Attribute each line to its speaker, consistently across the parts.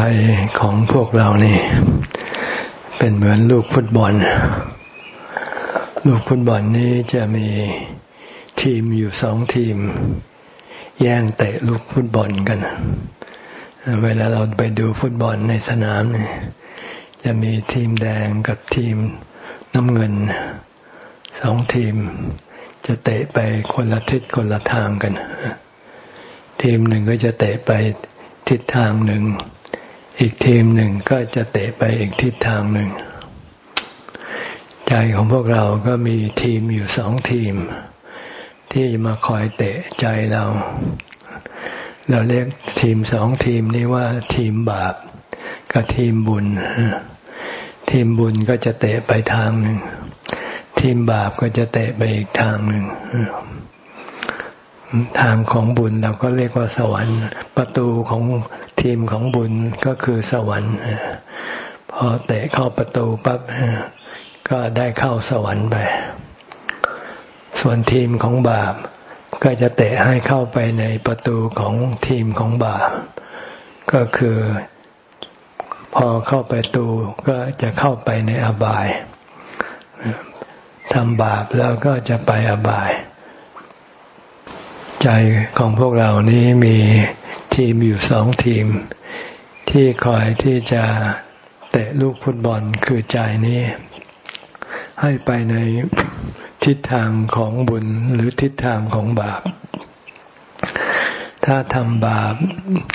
Speaker 1: ใจของพวกเรานี่ เป็นเหมือนลูกฟุตบอล ลูกฟุตบอลนี้จะมีทีมอยู่สองทีม แย่งเตะลูกฟุตบอลกัน เวลาเราไปดูฟุตบอลในสนามนี่จะมีทีมแดงกับทีมน้ำเงินสองทีม จะเตะไปคนละทิศคนละทางกัน ทีมหนึ่งก็จะเตะไปทิศทางหนึ่ง อีกทีมหนึ่งก็จะเตะไปอีกทิศทางหนึ่ง ใจของพวกเราก็มีทีมอยู่สองทีม ที่มาคอยเตะใจเรา เราเรียกทีมสองทีมนี้ว่าทีมบาปกับทีมบุญ ทีมบุญก็จะเตะไปทางหนึ่ง ทีมบาปก็จะเตะไปอีกทางหนึ่ง ทางของบุญเราก็เรียกว่าสวรรค์ ประตูของทีมของบุญก็คือสวรรค์พอเตะเข้าประตูปั๊บก็ได้เข้าสวรรค์ไป ส่วนทีมของบาป ก็จะเตะให้เข้าไปในประตูของทีมของบาป ก็คือ พอเข้าไปตูก็จะเข้าไปในอบายทำบาปแล้วก็จะไปอบาย ใจของพวกเรานี้มีทีมอยู่สองทีม ที่คอยที่จะเตะลูกฟุตบอลคือใจนี้ ให้ไปในทิศทางของบุญหรือทิศทางของบาป ถ้าทำบาป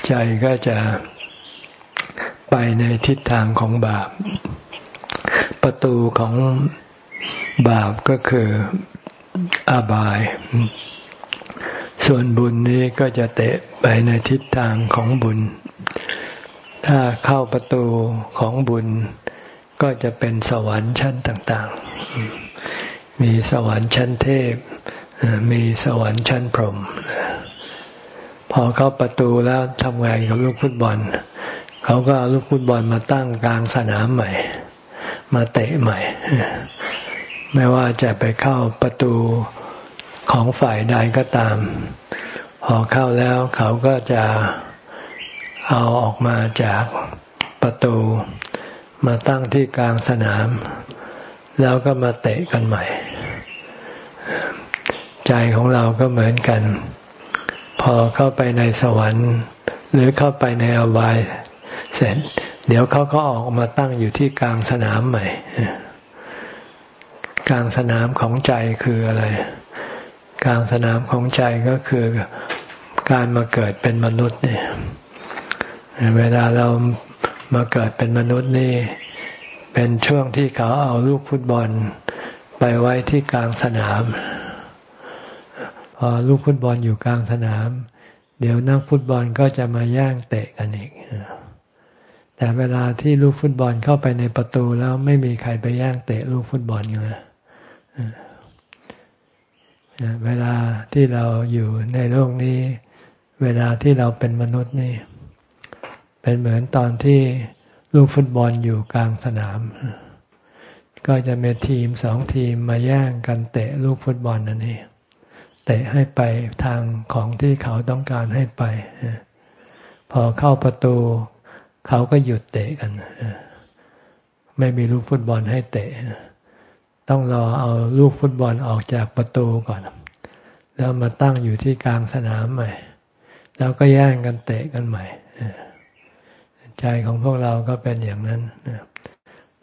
Speaker 1: ใจก็จะไปในทิศทางของบาป ประตูของบาปก็คืออบาย ส่วนบุญนี้ก็จะเตะไปในทิศทางของบุญ ถ้าเข้าประตูของบุญ ก็จะเป็นสวรรค์ชั้นต่าง ๆ มีสวรรค์ชั้นเทพ มีสวรรค์ชั้นพรหมพอเข้าประตูแล้วทำงานกับลูกฟุตบอล เขาก็เอาลูกฟุตบอลมาตั้งกลางสนามใหม่ มาเตะใหม่ ไม่ว่าจะไปเข้าประตู ของฝ่ายใดก็ตาม พอเข้าแล้วเขาก็จะเอาออกมาจากประตู มาตั้งที่กลางสนาม แล้วก็มาเตะกันใหม่ ใจของเราก็เหมือนกัน พอเข้าไปในสวรรค์ หรือเข้าไปในอบายเสร็จ เดี๋ยวเขาก็ออกมาตั้งอยู่ที่กลางสนามใหม่ กลางสนามของใจคืออะไร กลางสนามของใจก็คือการมาเกิดเป็นมนุษย์เนี่ยเวลาเรามาเกิดเป็นมนุษย์นี่ เป็นช่วงที่เขาเอาลูกฟุตบอล ไปไว้ที่กลางสนามพอลูกฟุตบอลอยู่กลางสนาม เดี๋ยวนักฟุตบอลก็จะมาย่างเตะกันอีกแต่เวลาที่ลูกฟุตบอลเข้าไปในประตูแล้วไม่มีใครไปย่างเตะลูกฟุตบอลเลย เวลาที่เราอยู่ในโลกนี้ เวลาที่เราเป็นมนุษย์นี่ เป็นเหมือนตอนที่ลูกฟุตบอลอยู่กลางสนาม ก็จะมีทีมสองทีมมาแย่งกันเตะลูกฟุตบอลนั่นเองเตะให้ไปทางของที่เขาต้องการให้ไป พอเข้าประตู เขาก็หยุดเตะกัน ไม่มีลูกฟุตบอลให้เตะ ต้องรอเอาลูกฟุตบอลออกจากประตูก่อน แล้วมาตั้งอยู่ที่กลางสนามใหม่ แล้วก็แย่งกันเตะกันใหม่ใจของพวกเราก็เป็นอย่างนั้น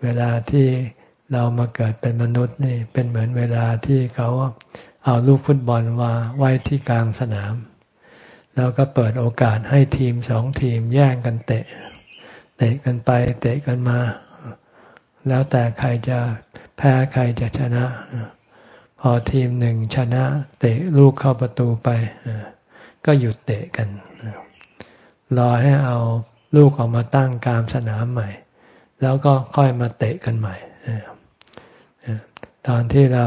Speaker 1: เวลาที่เรามาเกิดเป็นมนุษย์นี่เป็นเหมือนเวลาที่เขาเอาลูกฟุตบอลมาไว้ที่กลางสนาม แล้วก็เปิดโอกาสให้ทีมสองทีมแย่งกันเตะ เตะกันไปเตะกันมา แล้วแต่ใครจะ แพ้ใครจะชนะ พอทีมหนึ่งชนะ เตะลูกเข้าประตูไป ก็หยุดเตะกัน รอให้เอาลูกออกมาตั้งกลางสนามใหม่ แล้วก็ค่อยมาเตะกันใหม่ตอนที่เรา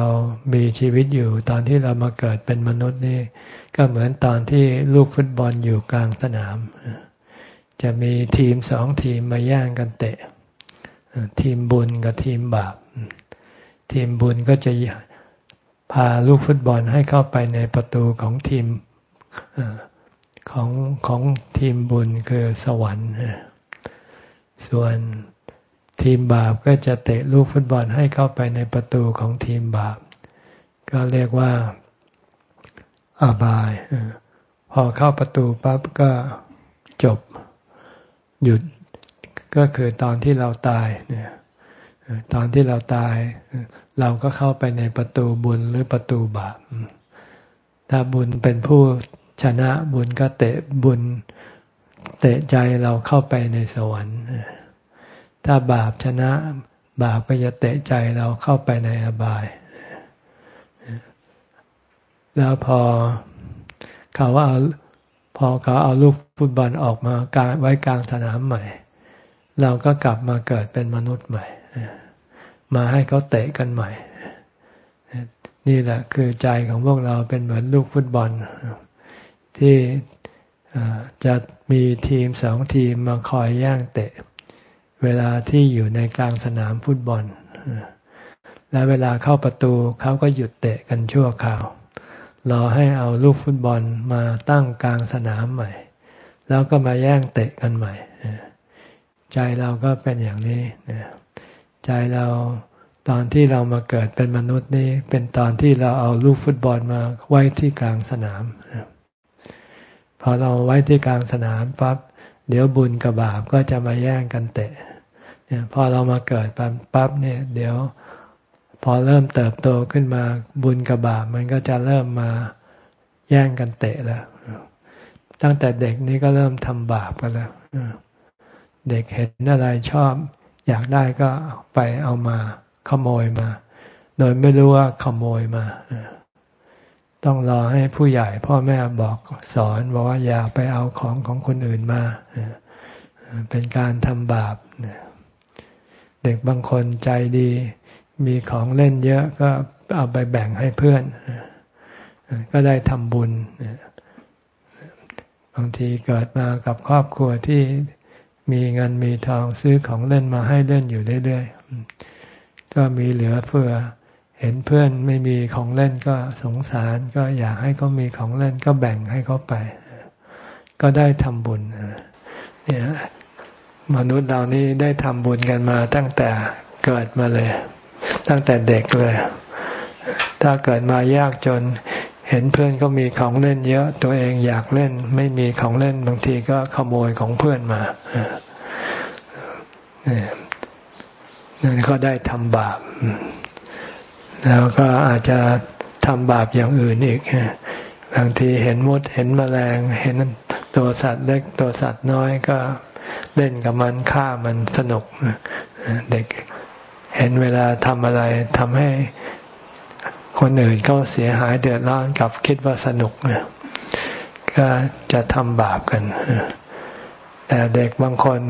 Speaker 1: มีชีวิตอยู่ ตอนที่เรามาเกิดเป็นมนุษย์นี่ ก็เหมือนตอนที่ลูกฟุตบอลอยู่กลางสนาม จะมีทีมสองทีมมาแย่งกันเตะ ทีมบุญกับทีมบาป ทีมบุญก็จะพาลูกฟุตบอลให้เข้าไปในประตูของทีมของของทีมบุญคือสวรรค์ ส่วนทีมบาปก็จะเตะลูกฟุตบอลให้เข้าไปในประตูของทีมบาป ก็เรียกว่าอาบาย พอเข้าประตูปั๊บก็จบหยุดก็คือตอนที่เราตายเนี่ย ตอนที่เราตาย เราก็เข้าไปในประตูบุญหรือประตูบาป ถ้าบุญเป็นผู้ชนะบุญก็เตะบุญ เตะใจเราเข้าไปในสวรรค์ ถ้าบาปชนะ บาปก็จะเตะใจเราเข้าไปในอบาย แล้วพอเขาว่าเอาพอเขาเอาลูกฟุตบอลออกมาการไว้กลางสนามใหม่ เราก็กลับมาเกิดเป็นมนุษย์ใหม่ มาให้เขาเตะกันใหม่ นี่แหละคือใจของพวกเราเป็นเหมือนลูกฟุตบอล ที่จะมีทีมสองทีมมาคอยย่างเตะ เวลาที่อยู่ในกลางสนามฟุตบอล และเวลาเข้าประตูเขาก็หยุดเตะกันชั่วคราวรอให้เอาลูกฟุตบอลมาตั้งกลางสนามใหม่ แล้วก็มาแย่งเตะกันใหม่ ใจเราก็เป็นอย่างนี้ ใจเราตอนที่เรามาเกิดเป็นมนุษย์นี่เป็นตอนที่เราเอาลูกฟุตบอลมาไว้ที่กลางสนาม พอเราไว้ที่กลางสนามปั๊บเดี๋ยวบุญกับบาปก็จะมาแย่งกันเตะเนี่ยพอเรามาเกิดปั๊บเนี่ย เดี๋ยว พอเริ่มเติบโตขึ้นมาบุญกับบาปมันก็จะเริ่มมาแย่งกันเตะแล้ว ตั้งแต่เด็กนี่ก็เริ่มทำบาปกันแล้วเด็กเห็นอะไรชอบ อยากได้ก็ไปเอามา ขโมยมา โดยไม่รู้ว่าขโมยมาต้องรอให้ผู้ใหญ่พ่อแม่บอกสอนบอกว่าอย่าไปเอาของของคนอื่นมา เป็นการทำบาป เด็กบางคนใจดี มีของเล่นเยอะก็เอาไปแบ่งให้เพื่อน ก็ได้ทำบุญ บางทีเกิดมากับครอบครัวที่ มีเงินมีทองซื้อของเล่นมาให้เล่นอยู่เรื่อยๆ ก็มีเหลือเฟือ เห็นเพื่อนไม่มีของเล่นก็สงสารก็อยากให้เขามีของเล่นก็แบ่งให้เขาไป ก็ได้ทำบุญเนี่ยมนุษย์เรานี้ได้ทำบุญกันมาตั้งแต่เกิดมาเลย ตั้งแต่เด็กเลย ถ้าเกิดมายากจน เห็นเพื่อนก็มีของเล่นเยอะตัวเองอยากเล่น ไม่มีของเล่นบางทีก็ขโมยของเพื่อนมาเนั่นก็ได้ทำบาป แล้วก็อาจจะทำบาปอย่างอื่นอีกบางทีเห็นมดเห็นแมลง เห็นตัวสัตว์เล็กตัวสัตว์น้อยก็เล่นกับมันฆ่ามันสนุกเด็กเห็นเวลาทำอะไรทำให้ คนอื่นเขาเสียหายเดือดร้อนกับคิดว่าสนุกนะก็จะทำบาปกัน แต่เด็กบางคน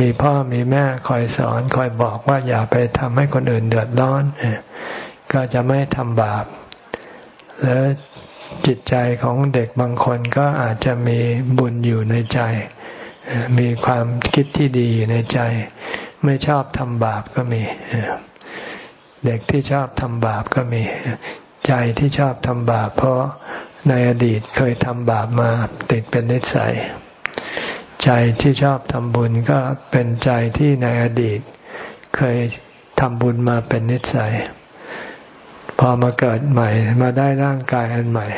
Speaker 1: มีพ่อมีแม่คอยสอน คอยบอกว่าอย่าไปทำให้คนอื่นเดือดร้อน ก็จะไม่ทำบาป แล้วจิตใจของเด็กบางคนก็อาจจะมีบุญอยู่ในใจ มีความคิดที่ดีอยู่ในใจ ไม่ชอบทำบาปก็มี เด็กที่ชอบทำบาปก็มี ใจที่ชอบทำบาป เพราะในอดีตเคยทำบาปมาติดเป็นนิสัย ใจที่ชอบทำบุญก็เป็นใจที่ในอดีต เคยทำบุญมาเป็นนิสัย พอมาเกิดใหม่มาได้ร่างกายอันใหม่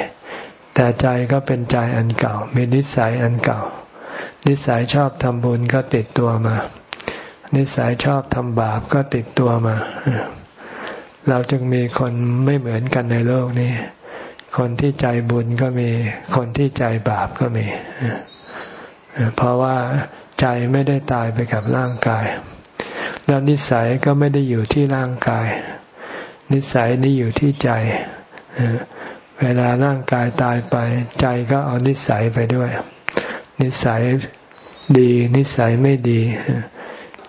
Speaker 1: แต่ใจก็เป็นใจอันเก่า มีนิสัยอันเก่า นิสัยชอบทำบุญก็ติดตัวมา นิสัยชอบทำบาปก็ติดตัวมา เราจึงมีคนไม่เหมือนกันในโลกนี้ คนที่ใจบุญก็มี คนที่ใจบาปก็มี เพราะว่าใจไม่ได้ตายไปกับร่างกาย แล้วนิสัยก็ไม่ได้อยู่ที่ร่างกาย นิสัยนี่อยู่ที่ใจ เวลาร่างกายตายไป ใจก็เอานิสัยไปด้วย นิสัยดี นิสัยไม่ดี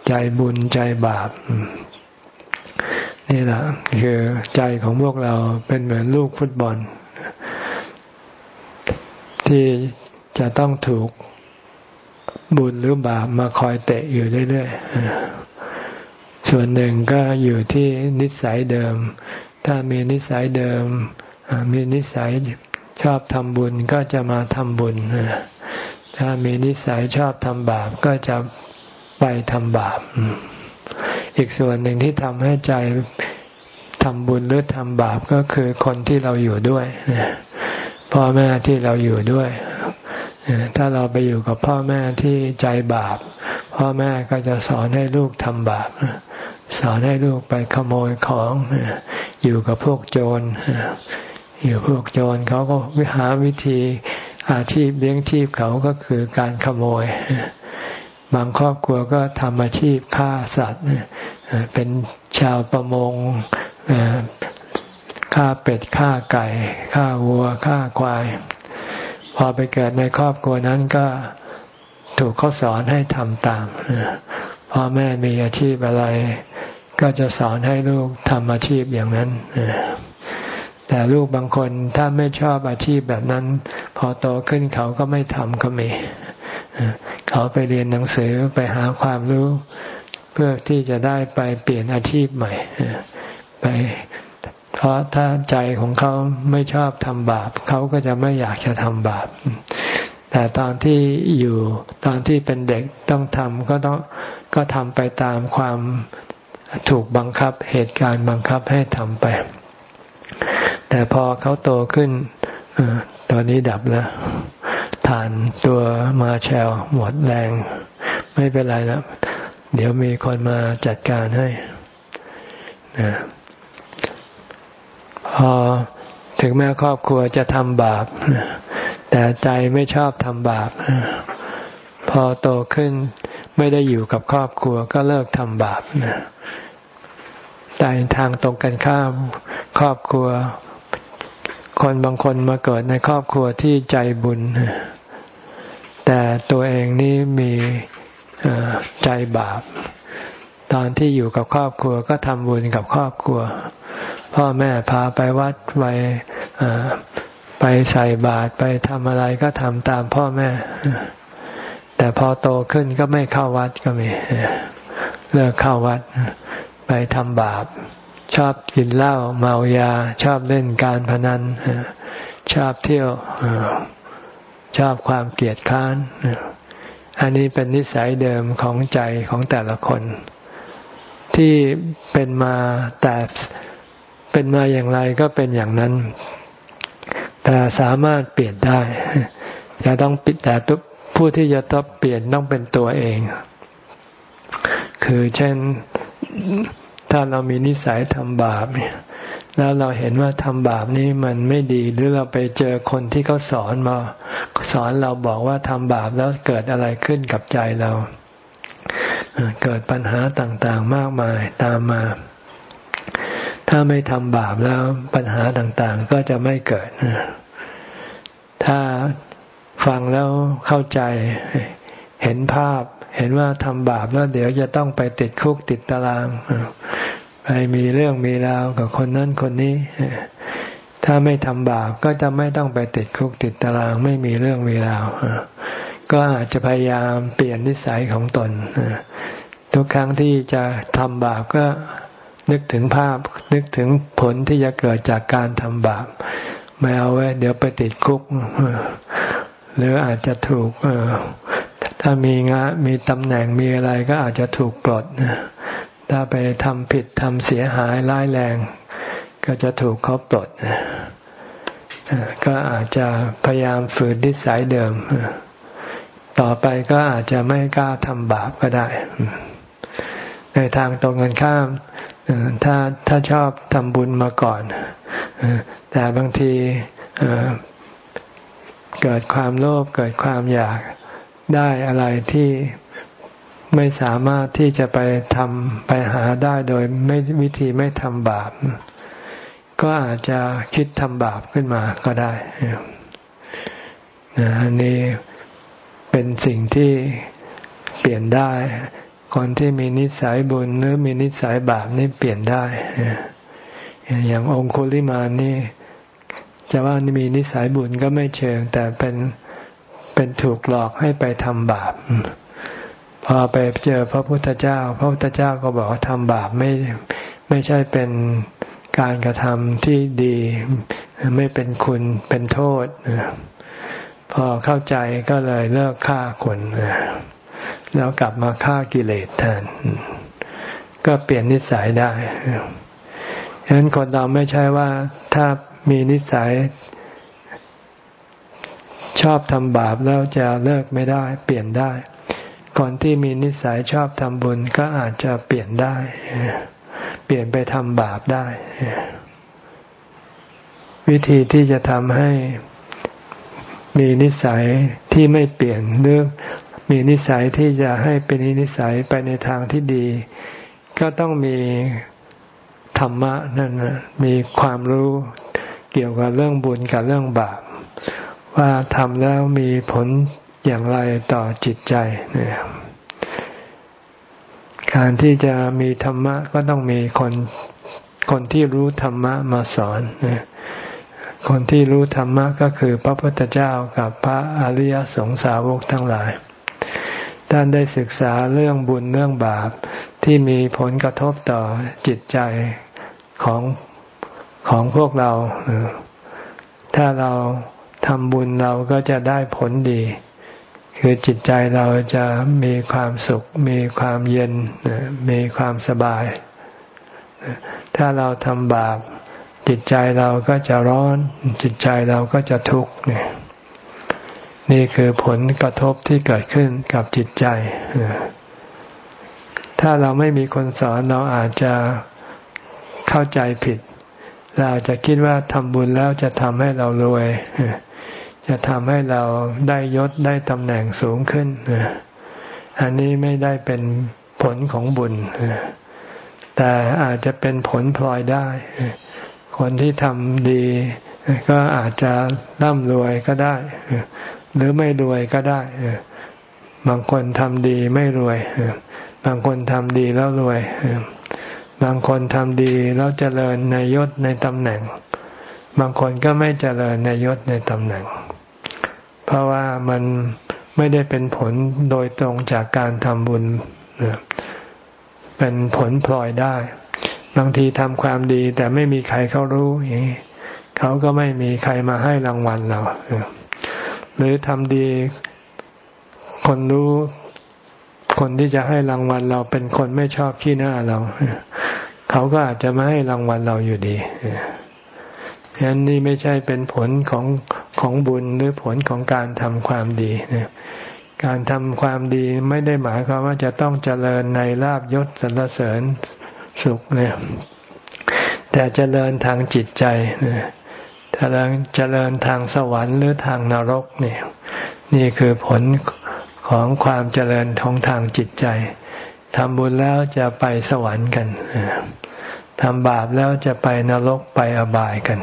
Speaker 1: ใจบุญใจบาป นี่แหละคือใจของพวกเราเป็นเหมือนลูกฟุตบอล ที่จะต้องถูกบุญหรือบาปมาคอยเตะอยู่เรื่อยๆ ส่วนหนึ่งก็อยู่ที่นิสัยเดิม ถ้ามีนิสัยเดิม มีนิสัยชอบทำบุญก็จะมาทำบุญ ถ้ามีนิสัยชอบทำบาปก็จะไปทำบาป อีกส่วนหนึ่งที่ทำให้ใจทำบุญหรือทำบาปก็คือคนที่เราอยู่ด้วยพ่อแม่ที่เราอยู่ด้วย ถ้าเราไปอยู่กับพ่อแม่ที่ใจบาป พ่อแม่ก็จะสอนให้ลูกทำบาป สอนให้ลูกไปขโมยของ อยู่กับพวกโจร อยู่พวกโจรเขาก็วิหาวิธีอาชีพเลี้ยงชีพเขาก็คือการขโมย บางครอบครัวก็ทำอาชีพฆ่าสัตว์เป็นชาวประมงฆ่าเป็ดฆ่าไก่ฆ่าวัวฆ่าควาย พอไปเกิดในครอบครัวนั้นก็ถูกเขาสอนให้ทำตามพ่อแม่มีอาชีพอะไร ก็จะสอนให้ลูกทำอาชีพอย่างนั้นแต่ลูกบางคนถ้าไม่ชอบอาชีพแบบนั้น พอโตขึ้นเขาก็ไม่ทำก็มี เขาไปเรียนหนังสือไปหาความรู้ เพื่อที่จะได้ไปเปลี่ยนอาชีพใหม่ ไป เพราะถ้าใจของเขาไม่ชอบทำบาป เขาก็จะไม่อยากจะทำบาป แต่ตอนที่อยู่ตอนที่เป็นเด็กต้องทำก็ต้องก็ทำไปตามความถูกบังคับเหตุการณ์บังคับให้ทำไป แต่พอเขาโตขึ้นตอนนี้ดับแล้ว ฐานตัวมาแชลหมดแรง ไม่เป็นไรแล้วเดี๋ยวมีคนมาจัดการให้นะพอถึงแม้ครอบครัวจะทำบาป แต่ใจไม่ชอบทำบาป พอโตขึ้นไม่ได้อยู่กับครอบครัวก็เลิกทำบาปแต่ทางตรงกันข้าม ครอบครัว คนบางคนมาเกิดในครอบครัวที่ใจบุญ แต่ตัวเองนี่มีใจบาป ตอนที่อยู่กับครอบครัวก็ทำบุญกับครอบครัว พ่อแม่พาไปวัดไปไปใส่บาตรไปทำอะไรก็ทำตามพ่อแม่ แต่พอโตขึ้นก็ไม่เข้าวัดก็มีเลิกเข้าวัดไปทำบาป ชอบกินเหล้าเมายา ชอบเล่นการพนันชอบเที่ยวชอบความเกลียดค้านอันนี้เป็นนิสัยเดิมของใจของแต่ละคน ที่เป็นมาแต่เป็นมาอย่างไรก็เป็นอย่างนั้น แต่สามารถเปลี่ยนได้จะต้องปิดแต่ผู้ที่จะต้องเปลี่ยนต้องเป็นตัวเอง คือเช่น ถ้าเรามีนิสัยทำบาปแล้วเราเห็นว่าทำบาปนี้มันไม่ดีหรือเราไปเจอคนที่เขาสอนมา สอนเราบอกว่าทำบาปแล้วเกิดอะไรขึ้นกับใจเรา เกิดปัญหาต่างๆมากมายตามมา ถ้าไม่ทำบาปแล้วปัญหาต่างๆก็จะไม่เกิด ถ้าฟังแล้วเข้าใจเห็นภาพ เห็นว่าทำบาปแล้วเดี๋ยวจะต้องไปติดคุกติดตารางไปมีเรื่องมีราวกับคนนั้นคนนี้ ถ้าไม่ทำบาปก็จะไม่ต้องไปติดคุกติดตาราง ไม่มีเรื่องมีราวก็อาจจะพยายามเปลี่ยนนิสัยของตนทุกครั้งที่จะทำบาปก็นึกถึงภาพ นึกถึงผลที่จะเกิดจากการทำบาปไม่เอาไว้ เดี๋ยวไปติดคุกหรืออาจจะถูก ถ้ามีงานมีตำแหน่งมีอะไรก็อาจจะถูกปลดถ้าไปทำผิดทำเสียหายร้ายแรง ก็จะถูกเขาปลดก็อาจจะพยายามฝืนนิสัยเดิม ต่อไปก็อาจจะไม่กล้าทำบาปก็ได้ ในทางตรงกันข้ามถ้าถ้าชอบทำบุญมาก่อน แต่บางทีเกิดความโลภเกิดความอยาก ได้อะไรที่ไม่สามารถที่จะไปทำไปหาได้โดยไม่วิธีไม่ทำบาป ก็อาจจะคิดทำบาปขึ้นมาก็ได้อันนี้เป็นสิ่งที่เปลี่ยนได้ คนที่มีนิสัยบุญหรือมีนิสัยบาปนี่เปลี่ยนได้อย่างองคุลิมานี่จะว่ามีนิสัยบุญก็ไม่เชิง แต่เป็น เป็นถูกหลอกให้ไปทำบาป พอไปเจอพระพุทธเจ้า พระพุทธเจ้าก็บอกว่าทำบาปไม่ไม่ใช่เป็นการกระทำที่ดี ไม่เป็นคุณเป็นโทษ พอเข้าใจก็เลยเลิกฆ่าคนแล้วกลับมาฆ่ากิเลสแทนก็เปลี่ยนนิสัยได้ฉะนั้นคนเราไม่ใช่ว่าถ้ามีนิสัย ชอบทำบาปแล้วจะเลิกไม่ได้ เปลี่ยนได้ คนที่มีนิสัยชอบทำบุญก็อาจจะเปลี่ยนได้ เปลี่ยนไปทำบาปได้ วิธีที่จะทำให้มีนิสัยที่ไม่เปลี่ยนหรือมีนิสัยที่จะให้เป็นนิสัยไปในทางที่ดี ก็ต้องมีธรรมะนั่นนะมีความรู้เกี่ยวกับเรื่องบุญกับเรื่องบาป ว่าทำแล้วมีผลอย่างไรต่อจิตใจเนี่ยการที่จะมีธรรมะก็ต้องมีคนคนที่รู้ธรรมะมาสอนเนี่ยคนที่รู้ธรรมะก็คือพระพุทธเจ้ากับพระอริยสงสาวกทั้งหลาย ท่านได้ศึกษาเรื่องบุญเรื่องบาปที่มีผลกระทบต่อจิตใจของของพวกเรา ถ้าเรา ทำบุญเราก็จะได้ผลดี คือจิตใจเราจะมีความสุข มีความเย็นมีความสบาย ถ้าเราทำบาป จิตใจเราก็จะร้อน จิตใจเราก็จะทุกข์เนี่ยนี่คือผลกระทบที่เกิดขึ้นกับจิตใจ ถ้าเราไม่มีคนสอนเราอาจจะเข้าใจผิด เราจะคิดว่าทำบุญแล้วจะทำให้เรารวย จะทำให้เราได้ยศได้ตำแหน่งสูงขึ้น อันนี้ไม่ได้เป็นผลของบุญ แต่อาจจะเป็นผลพลอยได้ คนที่ทำดี ก็อาจจะร่ำรวยก็ได้ หรือไม่รวยก็ได้ บางคนทำดีไม่รวย บางคนทำดีแล้วรวย บางคนทำดีแล้วเจริญในยศในตำแหน่งบางคนก็ไม่เจริญในยศในตำแหน่ง เพราะว่ามันไม่ได้เป็นผลโดยตรงจากการทำบุญ เป็นผลพลอยได้ บางทีทำความดีแต่ไม่มีใครเขารู้อย่างนี้เขาก็ไม่มีใครมาให้รางวัลเราหรือทำดีคนรู้ คนที่จะให้รางวัลเราเป็นคนไม่ชอบขี้หน้าเรา เขาก็อาจจะไม่ให้รางวัลเราอยู่ดีฉะนั้นนี่ไม่ใช่เป็นผลของ ของบุญหรือผลของการทำความดีการทำความดีไม่ได้หมายความว่าจะต้องเจริญในลาบยศสรรเสริญสุขเนี่ยแต่เจริญทางจิตใจเนี่ยเจริญเจริญทางสวรรค์หรือทางนรกเนี่ยนี่คือผลของความเจริญของทางจิตใจทำบุญแล้วจะไปสวรรค์กันทำบาปแล้วจะไปนรกไปอบายกัน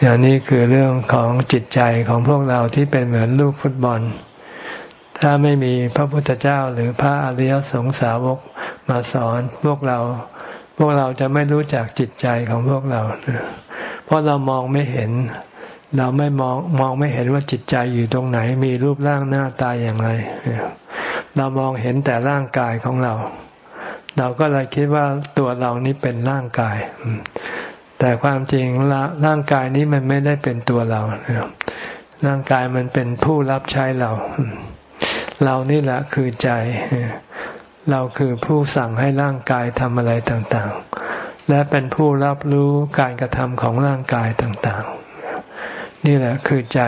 Speaker 1: อย่างนี้คือเรื่องของจิตใจของพวกเราที่เป็นเหมือนลูกฟุตบอล ถ้าไม่มีพระพุทธเจ้าหรือพระอริยสงสาวกมาสอนพวกเรา พวกเราจะไม่รู้จักจิตใจของพวกเรา เพราะเรามองไม่เห็น เราไม่มองมองไม่เห็นว่าจิตใจอยู่ตรงไหน มีรูปร่างหน้าตาอย่างไร เรามองเห็นแต่ร่างกายของเรา เราก็เลยคิดว่าตัวเรานี้เป็นร่างกาย แต่ความจริงร่างกายนี้มันไม่ได้เป็นตัวเรา ร่างกายมันเป็นผู้รับใช้เรา เรานี่แหละคือใจ เราคือผู้สั่งให้ร่างกายทำอะไรต่างๆ และเป็นผู้รับรู้การกระทำของร่างกายต่างๆ นี่แหละคือใจ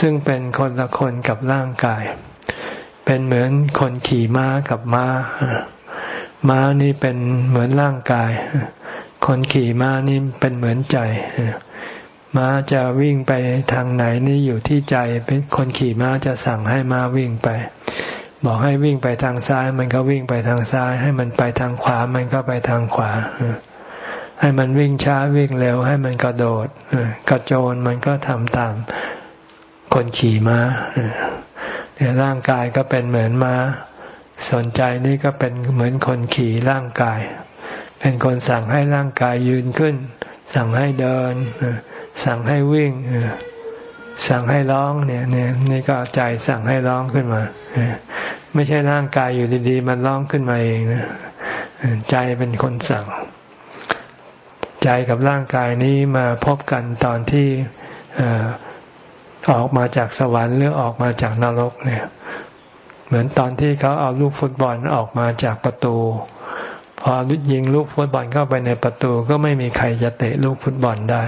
Speaker 1: ซึ่งเป็นคนละคนกับร่างกาย เป็นเหมือนคนขี่ม้ากับม้า ม้านี่เป็นเหมือนร่างกาย คนขี่ม้านี่เป็นเหมือนใจม้าจะวิ่งไปทางไหนนี่อยู่ที่ใจ เป็นคนขี่ม้าจะสั่งให้ม้าวิ่งไป บอกให้วิ่งไปทางซ้าย มันก็วิ่งไปทางซ้าย ให้มันไปทางขวา มันก็ไปทางขวาให้มันวิ่งช้าวิ่งเร็ว ให้มันกระโดดกระโจนมันก็ทำตามคนขี่ม้าเนี่ยร่างกายก็เป็นเหมือนม้า สนใจนี่ก็เป็นเหมือนคนขี่ร่างกาย เป็นคนสั่งให้ร่างกายยืนขึ้น สั่งให้เดิน สั่งให้วิ่ง สั่งให้ร้องเนี่ยเนี่ยนี่ก็ใจสั่งให้ร้องขึ้นมา ไม่ใช่ร่างกายอยู่ดีๆ มันร้องขึ้นมาเองนะใจเป็นคนสั่ง ใจกับร่างกายนี้มาพบกันตอนที่ออกมาจากสวรรค์หรือออกมาจากนรกเนี่ย เหมือนตอนที่เขาเอาลูกฟุตบอลออกมาจากประตู พอยิงลูกฟุตบอลเข้าไปในประตูก็ไม่มีใครจะเตะลูกฟุตบอลได้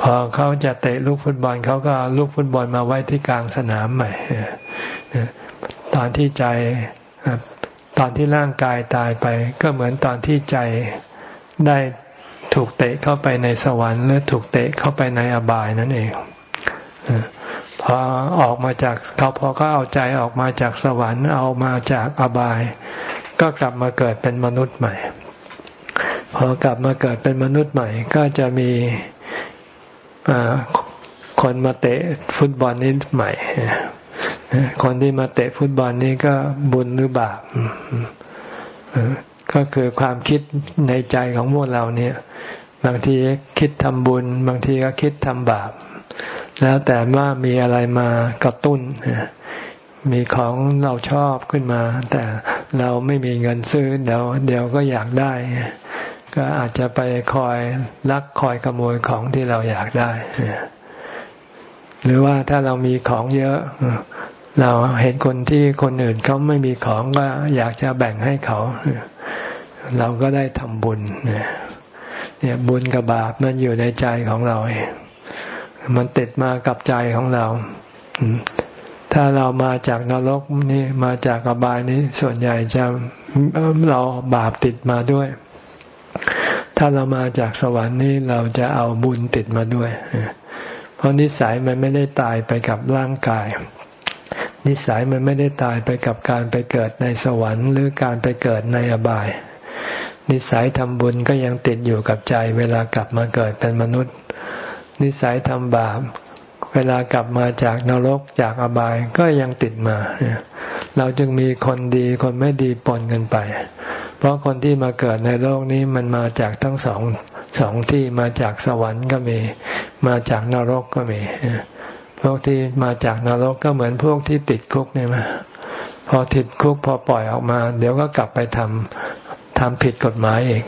Speaker 1: พอเขาจะเตะลูกฟุตบอลเขาก็เอาลูกฟุตบอลมาไว้ที่กลางสนามใหม่ตอนที่ใจตอนที่ร่างกายตายไป ก็เหมือนตอนที่ใจได้ถูกเตะเข้าไปในสวรรค์หรือถูกเตะเข้าไปในอบายนั่นเองพอออกมาจากเขาพอเขาเอาใจออกมาจากสวรรค์เอามาจากอบาย ก็กลับมาเกิดเป็นมนุษย์ใหม่ พอกลับมาเกิดเป็นมนุษย์ใหม่ ก็จะมีคนมาเตะฟุตบอลนี้ใหม่ คนที่มาเตะฟุตบอลนี้ก็บุญหรือบาปก็คือความคิดในใจของพวกเราเนี่ย บางทีคิดทำบุญ บางทีก็คิดทำบาป แล้วแต่ว่ามีอะไรมากระตุ้น มีของเราชอบขึ้นมา แต่เราไม่มีเงินซื้อ เดี๋ยว เดี๋ยวก็อยากได้ ก็อาจจะไปคอยลักคอยขโมยของที่เราอยากได้ หรือว่าถ้าเรามีของเยอะ เราเห็นคนที่คนอื่นเขาไม่มีของก็อยากจะแบ่งให้เขา เราก็ได้ทำบุญเนี่ยบุญกับบาปมันอยู่ในใจของเราเองมันติดมากับใจของเรา ถ้าเรามาจากนรกนี่มาจากอบายนี้ส่วนใหญ่จะเราบาปติดมาด้วย ถ้าเรามาจากสวรรค์นี่เราจะเอาบุญติดมาด้วย เพราะนิสัยมันไม่ได้ตายไปกับร่างกาย นิสัยมันไม่ได้ตายไปกับการไปเกิดในสวรรค์ หรือการไปเกิดในอบาย นิสัยทำบุญก็ยังติดอยู่กับใจ เวลากลับมาเกิดเป็นมนุษย์ นิสัยทำบาป เวลากลับมาจากนรกจากอบายก็ยังติดมา เราจึงมีคนดีคนไม่ดีปนกันไป เพราะคนที่มาเกิดในโลกนี้มันมาจากทั้งสองสองที่มาจากสวรรค์ก็มี มาจากนรกก็มี พวกที่มาจากนรกก็เหมือนพวกที่ติดคุกเนี่ยมาพอติดคุกพอปล่อยออกมา เดี๋ยวก็กลับไปทำทำผิดกฎหมายอีก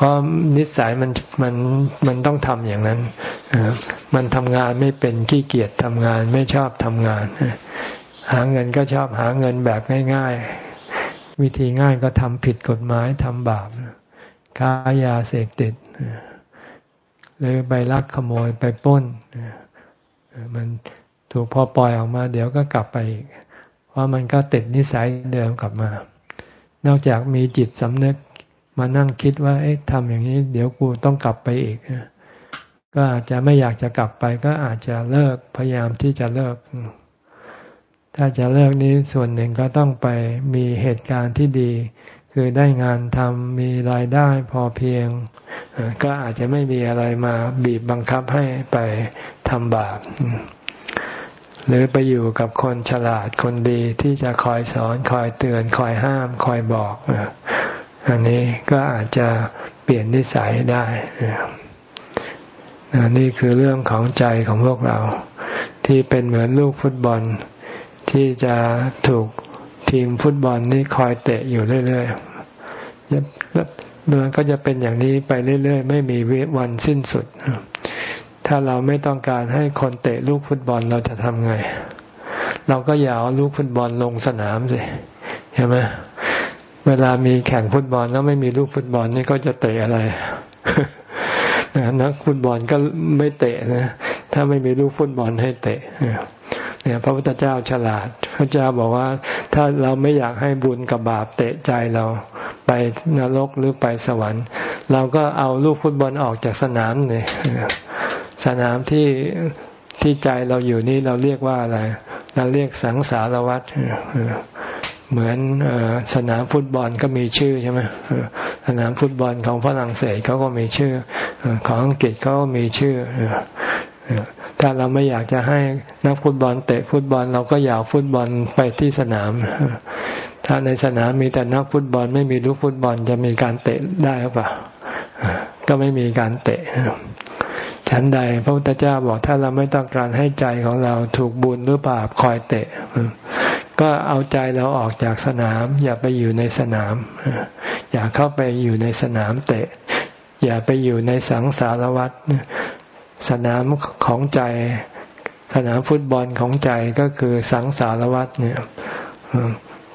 Speaker 1: เพราะนิสัยมันมันมันต้องทำอย่างนั้นมันทำงานไม่เป็นขี้เกียจทำงานไม่ชอบทำงาน หาเงินก็ชอบหาเงินแบบง่าย ๆ วิธีง่ายก็ทำผิดกฎหมายทำบาปค้ายาเสพติดหรือไปลักขโมยไปป้นมันถูกพอปล่อยออกมา เดี๋ยวก็กลับไปอีก เพราะมันก็ติดนิสัยเดิมกลับมา นอกจากมีจิตสำนึก มานั่งคิดว่า เอ๊ะทำอย่างนี้ เดี๋ยวกูต้องกลับไปอีก ก็อาจจะไม่อยากจะกลับไป ก็อาจจะเลิกพยายามที่จะเลิก ถ้าจะเลิกนี้ส่วนหนึ่งก็ต้องไปมีเหตุการณ์ที่ดี คือได้งานทำมีรายได้พอเพียง ก็อาจจะไม่มีอะไรมาบีบบังคับให้ไปทำบาปหรือไปอยู่กับคนฉลาดคนดีที่จะคอยสอนคอยเตือนคอยห้าม คอยบอก อันนี้ก็อาจจะเปลี่ยนนิสัยได้นี่คือเรื่องของใจของพวกเรา ที่เป็นเหมือนลูกฟุตบอล ที่จะถูกทีมฟุตบอลนี่คอยเตะอยู่เรื่อยๆมันก็จะเป็นอย่างนี้ไปเรื่อยๆ ไม่มีวันสิ้นสุด ถ้าเราไม่ต้องการให้คนเตะลูกฟุตบอลเราจะทำไง เราก็อย่าเอาลูกฟุตบอลลงสนามสิใช่ไหม เวลามีแข่งฟุตบอลแล้วไม่มีลูกฟุตบอลนี่ก็จะเตะอะไรนักฟุตบอลก็ไม่เตะนะถ้าไม่มีลูกฟุตบอลให้เตะเนี่ยพระพุทธเจ้าฉลาด พระเจ้าบอกว่า ถ้าเราไม่อยากให้บุญกับบาปเตะใจเราไปนรกหรือไปสวรรค์ เราก็เอาลูกฟุตบอลออกจากสนามเลยสนามที่ที่ใจเราอยู่นี่เราเรียกว่าอะไร เราเรียกสังสารวัตร เหมือนสนามฟุตบอลก็มีชื่อใช่ไหมสนามฟุตบอลของฝรั่งเศสเขาก็มีชื่อ ของอังกฤษเขาก็มีชื่อถ้าเราไม่อยากจะให้นักฟุตบอลเตะฟุตบอลเราก็อยากฟุตบอลไปที่สนาม ถ้าในสนามมีแต่นักฟุตบอลไม่มีลูกฟุตบอลจะมีการเตะได้หรือเปล่าก็ไม่มีการเตะฉันใดพระพุทธเจ้าบอกถ้าเราไม่ต้องการให้ใจของเราถูกบุญหรือบาปคอยเตะ ก็เอาใจเราออกจากสนาม อย่าไปอยู่ในสนาม อย่าเข้าไปอยู่ในสนามเตะ อย่าไปอยู่ในสังสารวัฏสนามของใจ สนามฟุตบอลของใจก็คือสังสารวัฏเนี่ย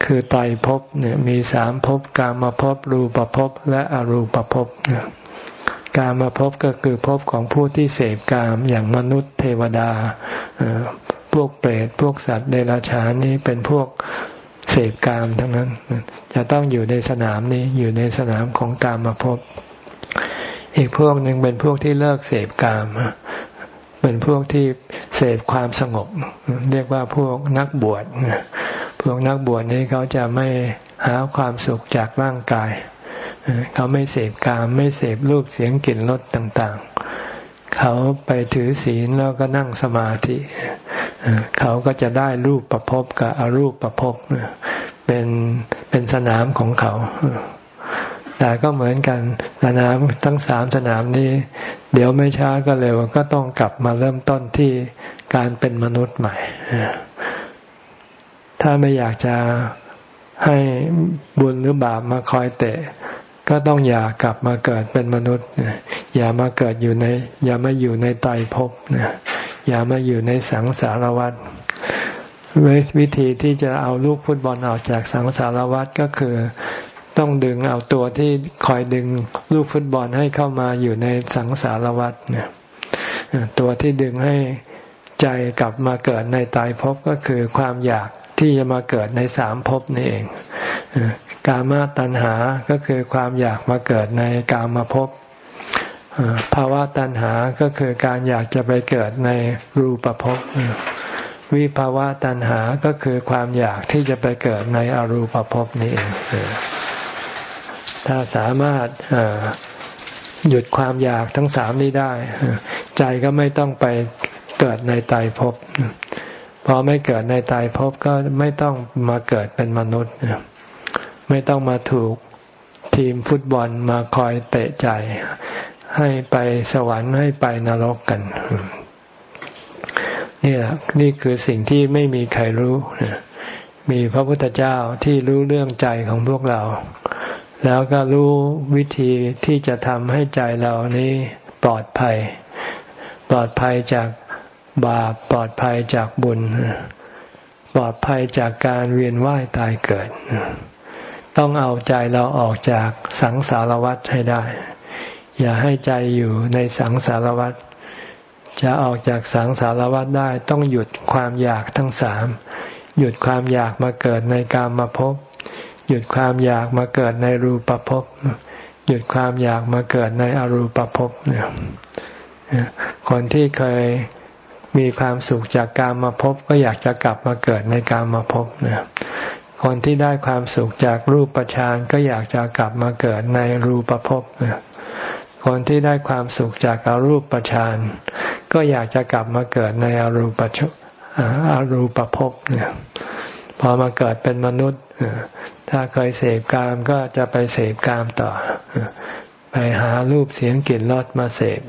Speaker 1: คือไตรภพเนี่ยมีสามภพกามาภพรูปภพและอรูปภพกามาภพก็คือภพของผู้ที่เสพกามอย่างมนุษย์เทวดา พวกเปรตพวกสัตว์เดรัจฉานนี้เป็นพวกเสพกามทั้งนั้น จะต้องอยู่ในสนามนี้อยู่ในสนามของกามาภพอีกพวกหนึ่งเป็นพวกที่เลิกเสพกาม เป็นพวกที่เสพความสงบ เรียกว่าพวกนักบวชพวกนักบวชนี้เขาจะไม่หาความสุขจากร่างกาย เขาไม่เสพกาม ไม่เสพรูปเสียงกลิ่นรสต่างๆ เขาไปถือศีลแล้วก็นั่งสมาธิ เขาก็จะได้รูปประพบกับอรูปประพบเป็นเป็นสนามของเขา แต่ก็เหมือนกันสนามทั้งสามสนามนี้ เดี๋ยวไม่ช้าก็เร็วก็ต้องกลับมาเริ่มต้นที่การเป็นมนุษย์ใหม่ ถ้าไม่อยากจะให้บุญหรือบาปมาคอยเตะ ก็ต้องอย่ากลับมาเกิดเป็นมนุษย์อย่ามาเกิดอยู่ใน อย่ามาอยู่ในไตภพ อย่ามาอยู่ในสังสารวัฏวิธีที่จะเอาลูกฟุตบอลออกจากสังสารวัฏก็คือ ต้องดึงเอาตัวที่คอยดึงลูกฟุตบอลให้เข้ามาอยู่ในสังสารวัฏเนี่ยตัวที่ดึงให้ใจกลับมาเกิดในตายภพก็คือความอยากที่จะมาเกิดในสามภพนี่เองกามาตัณหาก็คือความอยากมาเกิดในกามาภพ ภาวะตัณหาก็คือการอยากจะไปเกิดในรูปภพวิภาวะตัณหาก็คือความอยากที่จะไปเกิดในอรูปภพนี่เองถ้าสามารถหยุดความอยากทั้งสามนี้ได้ ใจก็ไม่ต้องไปเกิดในตายภพพอไม่เกิดในตายภพก็ไม่ต้องมาเกิดเป็นมนุษย์ไม่ต้องมาถูกทีมฟุตบอลมาคอยเตะใจ ให้ไปสวรรค์ให้ไปนรกกันนี่แหละนี่คือสิ่งที่ไม่มีใครรู้มีพระพุทธเจ้าที่รู้เรื่องใจของพวกเรา แล้วก็รู้วิธีที่จะทำให้ใจเรานี้ปลอดภัย ปลอดภัยจากบาปปลอดภัยจากบุญ ปลอดภัยจากการเวียนว่ายตายเกิด ต้องเอาใจเราออกจากสังสารวัฏให้ได้ อย่าให้ใจอยู่ในสังสารวัฏจะออกจากสังสารวัฏได้ต้องหยุดความอยากทั้งสามหยุดความอยากมาเกิดในกามมาพบหยุดความอยากมาเกิดในรูปภพหยุดความอยากมาเกิดในอรูปภพเนี่ยคนที่เคยมีความสุขจากการมาพบก็อยากจะกลับมาเกิดในการมาพบนะคนที่ได้ความสุขจากรูปประชานก็อยากจะกลับมาเกิดในรูปภพนะ คนที่ได้ความสุขจากอารูปประชานก็อยากจะกลับมาเกิดในอรูปชอารูปภพเนี่ยพอมาเกิดเป็นมนุษย์ถ้าเคยเสพกามก็จะไปเสพกามต่อ ไปหารูปเสียงกลิ่นรสมาเสพ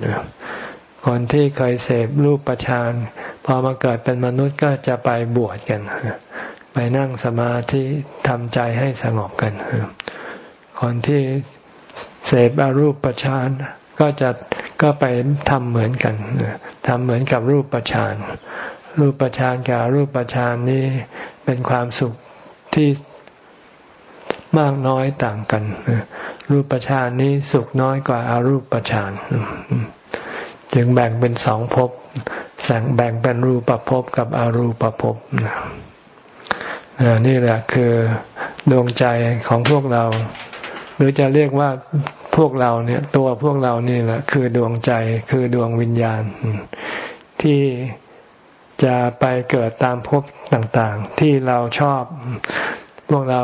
Speaker 1: คนที่เคยเสพรูปประชานพอมาเกิดเป็นมนุษย์ก็จะไปบวชกัน ไปนั่งสมาธิทำใจให้สงบกัน คนที่ เสพอรูปประชานก็จะก็ไปทำเหมือนกันทำเหมือนกับรูปประชานรูปประชานกับรูปประชานนี้เป็นความสุขที่มากน้อยต่างกัน รูปประชานนี้สุขน้อยกว่าอารูปประชานจึงแบ่งเป็นสองภพสั่งแบ่งเป็นรูปภพกับอรูปภพนี่แหละคือดวงใจของพวกเรา หรือจะเรียกว่าพวกเราเนี่ย ตัวพวกเรานี่แหละ คือดวงใจคือดวงวิญญาณ ที่จะไปเกิดตามภพต่างๆ ที่เราชอบ พวกเรา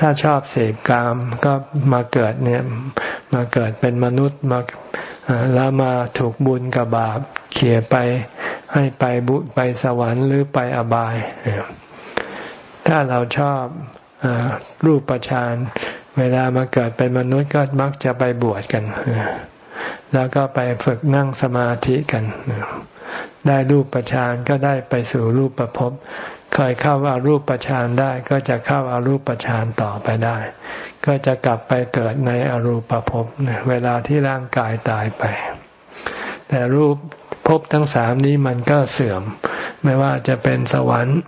Speaker 1: ถ้าชอบเสพกาม ก็มาเกิดเนี่ย มาเกิดเป็นมนุษย์มาแล้วมาถูกบุญกับบาปเขี่ยไปให้ไปบุไปสวรรค์หรือไปอบาย ถ้าเราชอบอรูปประชาน เวลามาเกิดเป็นมนุษย์ก็มักจะไปบวชกัน แล้วก็ไปฝึกนั่งสมาธิกัน ได้รูปประชานก็ได้ไปสู่รูปประพบเคยเข้าอารูปประชานได้ ก็จะเข้าอารูปประชานต่อไปได้ ก็จะกลับไปเกิดในอรูปภพเวลาที่ร่างกายตายไป แต่รูปภพทั้งสามนี้มันก็เสื่อม ไม่ว่าจะเป็นสวรรค์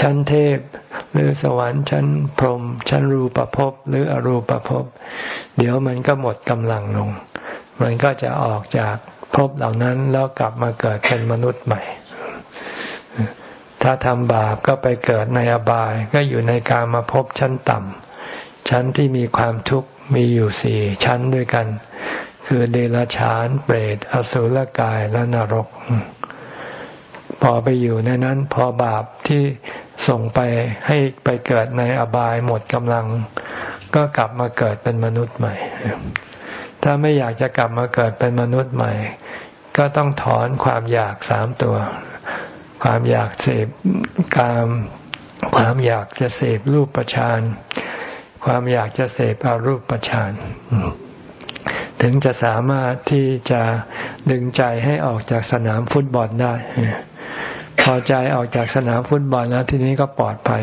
Speaker 1: ชั้นเทพ หรือสวรรค์ชั้นพรหมชั้นรูปภพหรืออรูปภพ เดี๋ยวมันก็หมดกำลังลง มันก็จะออกจากภพเหล่านั้นแล้วกลับมาเกิดเป็นมนุษย์ใหม่ ถ้าทำบาปก็ไปเกิดในอบาย ก็อยู่ในการมาพบชั้นต่ำชั้นที่มีความทุกข์มีอยู่สี่ชั้นด้วยกัน คือเดรัจฉานเปรตอสุรกายและนรก พอไปอยู่ในนั้น พอบาปที่ส่งไปให้ไปเกิดในอบายหมดกำลัง ก็กลับมาเกิดเป็นมนุษย์ใหม่ ถ้าไม่อยากจะกลับมาเกิดเป็นมนุษย์ใหม่ ก็ต้องถอนความอยากสามตัว ความอยากเสพกามความอยากจะเสพรูปประชานความอยากจะเสพอารูปฌานถึงจะสามารถที่จะดึงใจให้ออกจากสนามฟุตบอลได้ พอใจออกจากสนามฟุตบอลแล้วทีนี้ก็ปลอดภัย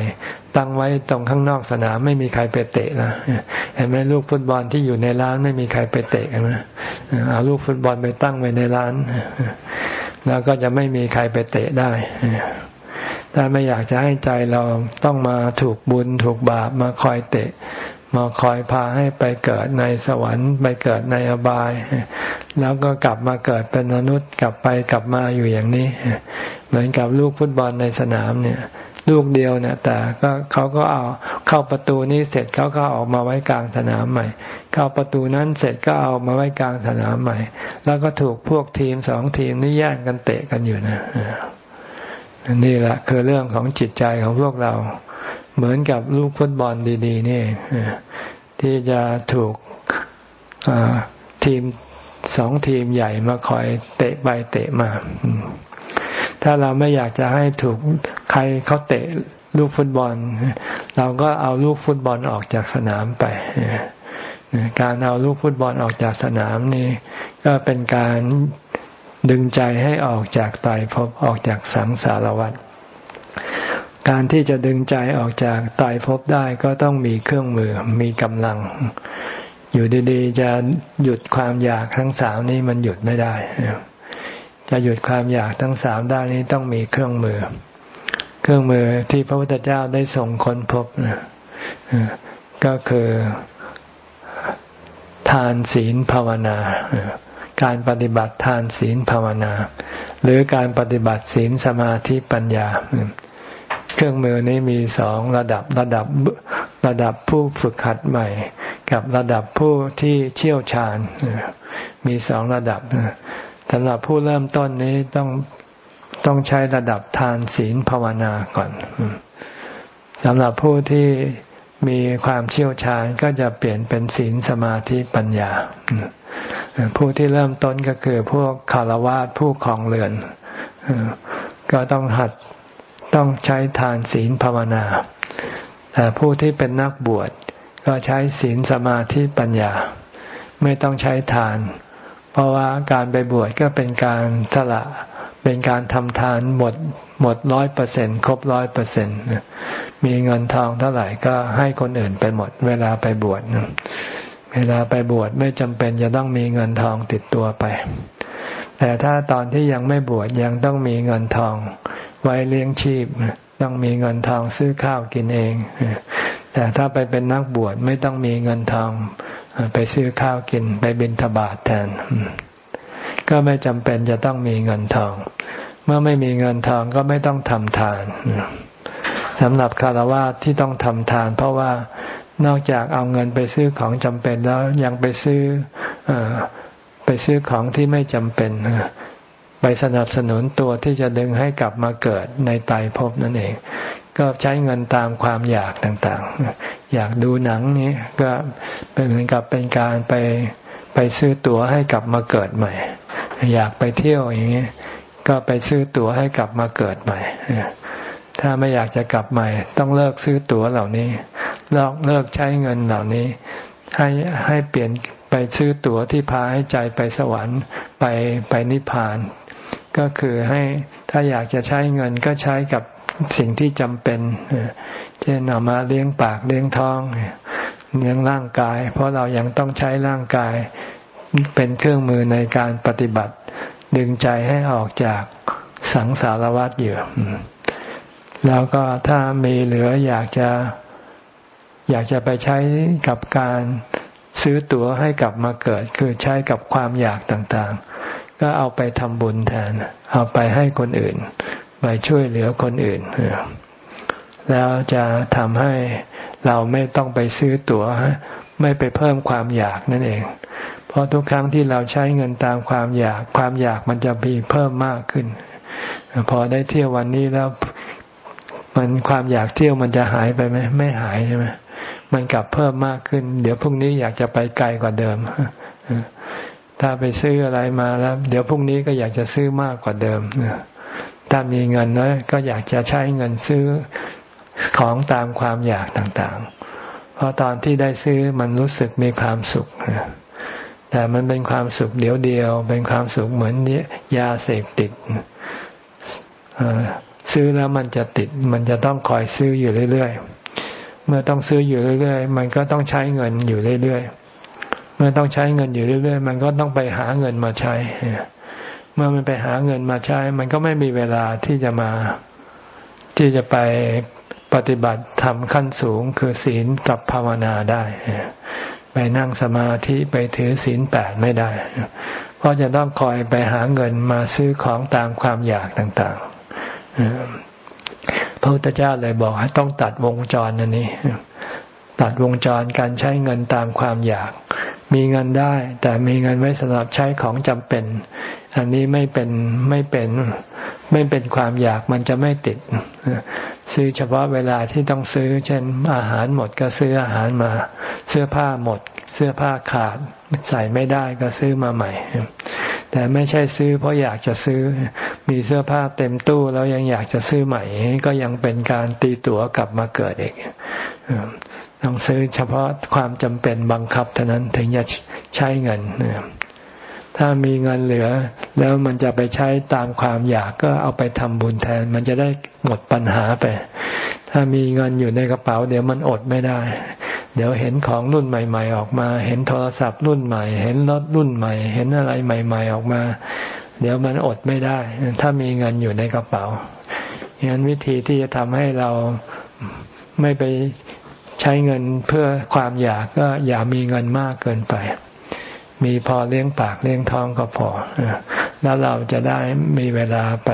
Speaker 1: ตั้งไว้ตรงข้างนอกสนามไม่มีใครไปเตะนะเห็นไหมลูกฟุตบอลที่อยู่ในร้านไม่มีใครไปเตะกันนะเอาลูกฟุตบอลไปตั้งไว้ในร้าน แล้วก็จะไม่มีใครไปเตะได้ถ้าไม่อยากจะให้ใจเราต้องมาถูกบุญถูกบาปมาคอยเตะ มาคอยพาให้ไปเกิดในสวรรค์ ไปเกิดในอบาย แล้วก็กลับมาเกิดเป็นมนุษย์กลับไปกลับมาอยู่อย่างนี้ เหมือนกับลูกฟุตบอลในสนามเนี่ยลูกเดียวเนี่ย แต่ก็เขาก็เอาเข้าประตูนี้เสร็จเขาก็ออกมาไว้กลางสนามใหม่ เข้าประตูนั้นเสร็จก็เอามาไว้กลางสนามใหม่ แล้วก็ถูกพวกทีมสองทีมนี่แย่งกันเตะกันอยู่นะนี่แหละคือเรื่องของจิตใจของพวกเรา เหมือนกับลูกฟุตบอลดี ๆ นี่ ที่จะถูกทีมสองทีมใหญ่มาคอยเตะไปเตะมา ถ้าเราไม่อยากจะให้ถูกใครเขาเตะลูกฟุตบอล เราก็เอาลูกฟุตบอลออกจากสนามไป การเอาลูกฟุตบอลออกจากสนามนี่ก็เป็นการดึงใจให้ออกจากตายภพออกจากสังสารวัฏ การที่จะดึงใจออกจากตายภพได้ก็ต้องมีเครื่องมือมีกำลัง อยู่ดีๆ จะหยุดความอยากทั้งสามนี้มันหยุดไม่ได้ จะหยุดความอยากทั้งสามได้นี้ต้องมีเครื่องมือ เครื่องมือที่พระพุทธเจ้าได้ส่งค้นพบก็คือทานศีลภาวนา การปฏิบัติทานศีลภาวนา หรือการปฏิบัติศีลสมาธิปัญญา เครื่องมือนี้มีสองระดับระดับระดับผู้ฝึกหัดใหม่ กับระดับผู้ที่เชี่ยวชาญ มีสองระดับสำหรับผู้เริ่มต้นนี้ต้องต้องใช้ระดับทานศีลภาวนาก่อนสำหรับผู้ที่มีความเชี่ยวชาญก็จะเปลี่ยนเป็นศีลสมาธิปัญญา ผู้ที่เริ่มต้นก็คือพวกคารวะผู้ของเรือน ก็ต้องหัด ต้องใช้ทานศีลภาวนา แต่ผู้ที่เป็นนักบวชก็ใช้ศีลสมาธิปัญญา ไม่ต้องใช้ทาน เพราะว่าการไปบวชก็เป็นการสละเป็นการทำทานหมดหมดร้อยเปอร์เซ็นครบร้อยเปอร์เซ็นมีเงินทองเท่าไหร่ก็ให้คนอื่นไปหมด เวลาไปบวชเวลาไปบวชไม่จำเป็นจะต้องมีเงินทองติดตัวไป แต่ถ้าตอนที่ยังไม่บวชยังต้องมีเงินทอง ไว้เลี้ยงชีพ ต้องมีเงินทองซื้อข้าวกินเอง แต่ถ้าไปเป็นนักบวชไม่ต้องมีเงินทองไปซื้อข้าวกินไปบิณฑบาตแทน ก็ไม่จำเป็นจะต้องมีเงินทอง เมื่อไม่มีเงินทองก็ไม่ต้องทำทานสำหรับคารวะที่ต้องทำทาน เพราะว่านอกจากเอาเงินไปซื้อของจำเป็นแล้วยังไปซื้ออไปซื้อของที่ไม่จำเป็น ไปสนับสนุนตัวที่จะดึงให้กลับมาเกิดในไตภพนั่นเอง ก็ใช้เงินตามความอยากต่างๆ อยากดูหนังนี้ก็เป็นเหมือนกับเป็นการไปไปซื้อตั๋วให้กลับมาเกิดใหม่ อยากไปเที่ยวอย่างนี้ก็ไปซื้อตั๋วให้กลับมาเกิดใหม่ถ้าไม่อยากจะกลับใหม่ ต้องเลิกซื้อตั๋วเหล่านี้เลิกเลิกใช้เงินเหล่านี้ ให้ให้เปลี่ยน ไปซื้อตั๋วที่พาให้ใจไปสวรรค์ไปไปนิพพาน ก็คือให้ถ้าอยากจะใช้เงินก็ใช้กับสิ่งที่จำเป็นเช่นเอามาเลี้ยงปากเลี้ยงท้องเลี้ยงร่างกาย เพราะเรายังต้องใช้ร่างกายเป็นเครื่องมือในการปฏิบัติ ดึงใจให้ออกจากสังสารวัตรอยู่แล้วก็ถ้ามีเหลืออยากจะอยากจะไปใช้กับการ ซื้อตั๋วให้กลับมาเกิด คือใช้กับความอยากต่างๆ ก็เอาไปทำบุญแทน เอาไปให้คนอื่น ไปช่วยเหลือคนอื่น แล้วจะทำให้เราไม่ต้องไปซื้อตัว๋ว ไม่ไปเพิ่มความอยากนั่นเอง เพราะทุกครั้งที่เราใช้เงินตามความอยาก ความอยากมันจะมีเพิ่มมากขึ้น พอได้เที่ยววันนี้แล้ว มันความอยากเที่ยวมันจะหายไปไหมไม่หายใช่ไหม มันกลับเพิ่มมากขึ้น เดี๋ยวพรุ่งนี้อยากจะไปไกลกว่าเดิม ถ้าไปซื้ออะไรมาแล้ว เดี๋ยวพรุ่งนี้ก็อยากจะซื้อมากกว่าเดิมถ้ามีเงินน้อยก็อยากจะใช้เงินซื้อของตามความอยากต่างๆ เพราะตอนที่ได้ซื้อมันรู้สึกมีความสุข แต่มันเป็นความสุขเดียวเดียว เป็นความสุขเหมือนยาเสพติดซื้อแล้วมันจะติด มันจะต้องคอยซื้ออยู่เรื่อยๆ เมื่อต้องซื้ออยู่เรื่อยๆ มันก็ต้องใช้เงินอยู่เรื่อยๆ เมื่อต้องใช้เงินอยู่เรื่อยๆ มันก็ต้องไปหาเงินมาใช้ เมื่อมันไปหาเงินมาใช้ มันก็ไม่มีเวลาที่จะมาที่จะไปปฏิบัติทำขั้นสูงคือศีลกับภาวนาได้ ไปนั่งสมาธิไปถือศีลแปดไม่ได้ เพราะจะต้องคอยไปหาเงินมาซื้อของตามความอยากต่างๆ ระพุทธเจ้าเลยบอกให้ต้องตัดวงจรนันนี้ ตัดวงจรการใช้เงินตามความอยาก มีเงินได้ แต่มีเงินไว้สำหรับใช้ของจำเป็น อันนี้ไม่เป็นไม่เป็นไม่เป็นความอยากมันจะไม่ติด ซื้อเฉพาะเวลาที่ต้องซื้อ เช่น อาหารหมดก็ซื้ออาหารมา เสื้อผ้าหมด เสื้อผ้าขาดใส่ไม่ได้ก็ซื้อมาใหม่ แต่ไม่ใช่ซื้อเพราะอยากจะซื้อ มีเสื้อผ้าเต็มตู้แล้วยังอยากจะซื้อใหม่ก็ยังเป็นการตีตั๋วกลับมาเกิดอีกต้องซื้อเฉพาะความจำเป็นบังคับเท่านั้นถึงจะใช้เงินถ้ามีเงินเหลือ แล้วมันจะไปใช้ตามความอยากก็เอาไปทำบุญแทน มันจะได้หมดปัญหาไป ถ้ามีเงินอยู่ในกระเป๋า เดี๋ยวมันอดไม่ได้ เดี๋ยวเห็นของรุ่นใหม่ ๆ ออกมา เห็นโทรศัพท์รุ่นใหม่ เห็นรถรุ่นใหม่ เห็นอะไรใหม่ ๆ ออกมา เดี๋ยวมันอดไม่ได้ ถ้ามีเงินอยู่ในกระเป๋าอย่างนั้นวิธีที่จะทำให้เราไม่ไปใช้เงินเพื่อความอยากก็อย่ามีเงินมากเกินไป มีพอเลี้ยงปากเลี้ยงท้องก็พอ แล้วเราจะได้มีเวลาไป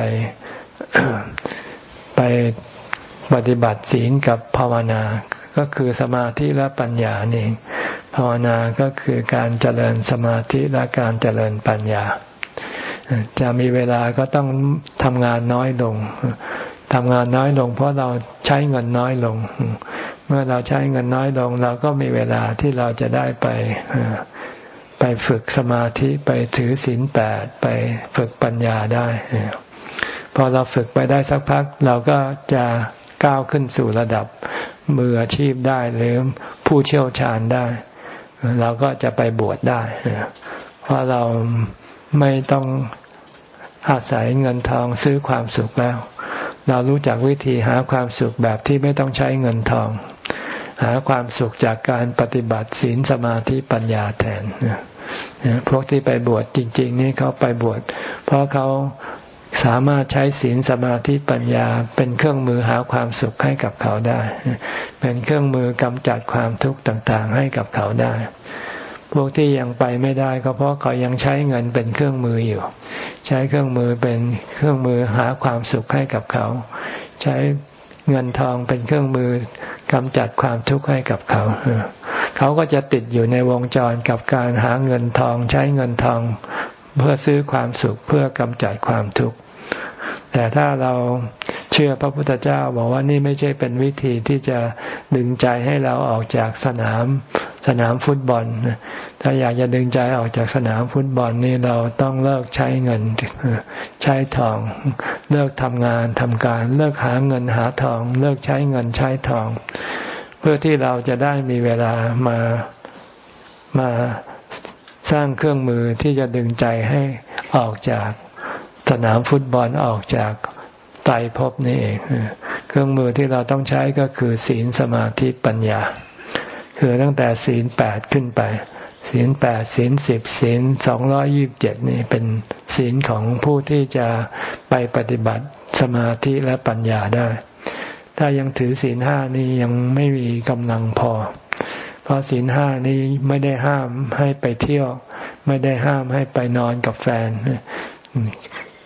Speaker 1: ไปปฏิบัติศีลกับภาวนา ก็คือสมาธิและปัญญานี่ภาวนาก็คือการเจริญสมาธิและการเจริญปัญญา จะมีเวลาก็ต้องทำงานน้อยลงทำงานน้อยลง เพราะเราใช้เงินน้อยลง เมื่อเราใช้เงินน้อยลง เราก็มีเวลาที่เราจะได้ไปไปฝึกสมาธิไปถือศีลแปดไปฝึกปัญญาได้ พอเราฝึกไปได้สักพัก เราก็จะก้าวขึ้นสู่ระดับมืออาชีพได้หรือผู้เชี่ยวชาญได้ เราก็จะไปบวชได้เพราะเรา ไม่ต้องอาศัยเงินทองซื้อความสุขแล้ว เรารู้จักวิธีหาความสุขแบบที่ไม่ต้องใช้เงินทอง หาความสุขจากการปฏิบัติศีลสมาธิปัญญาแทนพวกที่ไปบวชจริง ๆ นี่เขาไปบวชเพราะเขาสามารถใช้ศีลสมาธิปัญญาเป็นเครื่องมือหาความสุขให้กับเขาได้ เป็นเครื่องมือกำจัดความทุกข์ต่างๆ ให้กับเขาได้ พวกที่ยังไปไม่ได้ก็เพราะเขายังใช้เงินเป็นเครื่องมืออยู่ ใช้เครื่องมือเป็นเครื่องมือหาความสุขให้กับเขา ใช้เงินทองเป็นเครื่องมือกำจัดความทุกข์ให้กับเขา เขาก็จะติดอยู่ในวงจรกับการหาเงินทองใช้เงินทองเพื่อซื้อความสุขเพื่อกำจัดความทุกข์ แต่ถ้าเรา เชื่อพระพุทธเจ้าบอกว่านี่ไม่ใช่เป็นวิธีที่จะดึงใจให้เราออกจากสนามสนามฟุตบอล ถ้าอยากจะดึงใจออกจากสนามฟุตบอลนี่เราต้องเลิกใช้เงินใช้ทอง เลิกทำงานทำการ เลิกหาเงินหาทอง เลิกใช้เงินใช้ทอง เพื่อที่เราจะได้มีเวลามามาสร้างเครื่องมือที่จะดึงใจให้ออกจากสนามฟุตบอลออกจาก ไตภพนี่เองเครื่องมือที่เราต้องใช้ก็คือศีลสมาธิปัญญา คือตั้งแต่ศีลแปดขึ้นไป ศีลแปดศีลสิบศีลสองร้อยิบเจ็ดนี่เป็นศีลของผู้ที่จะไปปฏิบัติสมาธิและปัญญาได้ ถ้ายังถือศีลห้านี่ยังไม่มีกำลังพอ เพราะศีลห้านี้ไม่ได้ห้ามให้ไปเที่ยว ไม่ได้ห้ามให้ไปนอนกับแฟน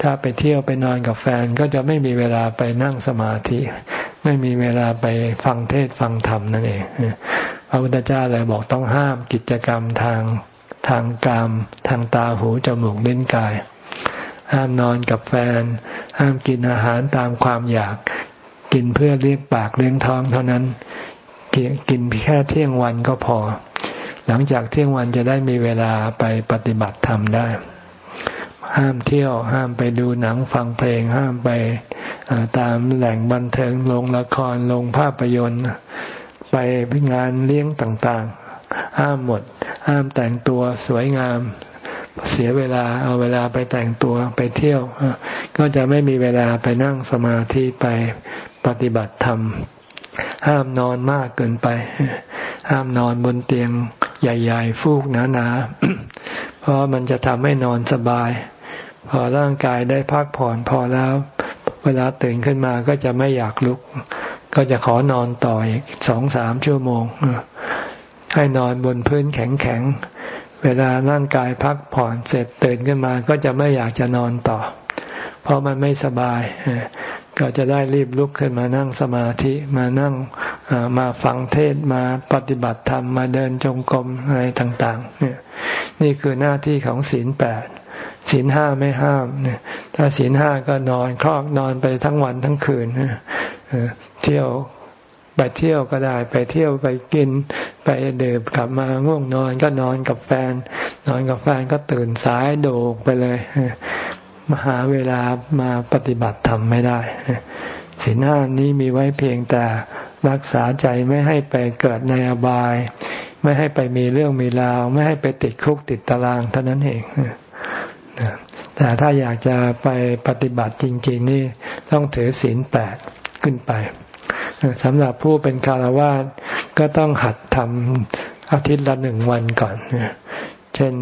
Speaker 1: ถ้าไปเที่ยวไปนอนกับแฟนก็จะไม่มีเวลาไปนั่งสมาธิ ไม่มีเวลาไปฟังเทศฟังธรรมนั่นเองพระพุทธเจ้าเลยบอกต้องห้ามกิจกรรมทางทางกามทางตาหูจมูกลิ้นกาย ห้ามนอนกับแฟน ห้ามกินอาหารตามความอยาก กินเพื่อเลี้ยงปากเลี้ยงท้องเท่านั้น กินแค่เที่ยงวันก็พอ หลังจากเที่ยงวันจะได้มีเวลาไปปฏิบัติธรรมได้ ห้ามเที่ยว ห้ามไปดูหนังฟังเพลง ห้ามไปตามแหล่งบันเทิงลงละครลงภาพยนตร์ ไปงานเลี้ยงต่างๆ ห้ามหมด ห้ามแต่งตัวสวยงาม เสียเวลาเอาเวลาไปแต่งตัวไปเที่ยว ก็จะไม่มีเวลาไปนั่งสมาธิไปปฏิบัติธรรม ห้ามนอนมากเกินไป ห้ามนอนบนเตียงใหญ่ ๆ ฟูกหนาๆเพราะมันจะทำให้นอนสบาย พอร่างกายได้พักผ่อนพอแล้ว เวลาตื่นขึ้นมาก็จะไม่อยากลุก ก็จะขอนอนต่ออีกสองสามชั่วโมง ให้นอนบนพื้นแข็งๆ เวลาร่างกายพักผ่อนเสร็จตื่นขึ้นมาก็จะไม่อยากจะนอนต่อ เพราะมันไม่สบาย ก็จะได้รีบลุกขึ้นมานั่งสมาธิมานั่งมาฟังเทศมาปฏิบัติธรรมมาเดินจงกรมอะไรต่าง ๆ เนี่ย นี่คือหน้าที่ของศีลแปด ศีลห้าไม่ห้ามเนี่ยถ้าศีลห้าก็นอนคลอกนอนไปทั้งวันทั้งคืนเที่ยวไปเที่ยวก็ได้ ไปเที่ยวไปกิน ไปเดื่มกลับมาง่วงนอนก็นอนกับแฟน นอนกับแฟนก็ตื่นสายโดกไปเลยมาหาเวลามาปฏิบัติธรรมไม่ได้ศีลห้านี้มีไว้เพียงแต่รักษาใจไม่ให้ไปเกิดในอบาย ไม่ให้ไปมีเรื่องมีราว ไม่ให้ไปติดคุกติดตารางเท่านั้นเอง แต่ถ้าอยากจะไปปฏิบัติจริง ๆ นี่ต้องถือศีลแปดขึ้นไปสำหรับผู้เป็นคารวาสก็ต้องหัดทำอาทิตย์ละหนึ่งวันก่อนเช่น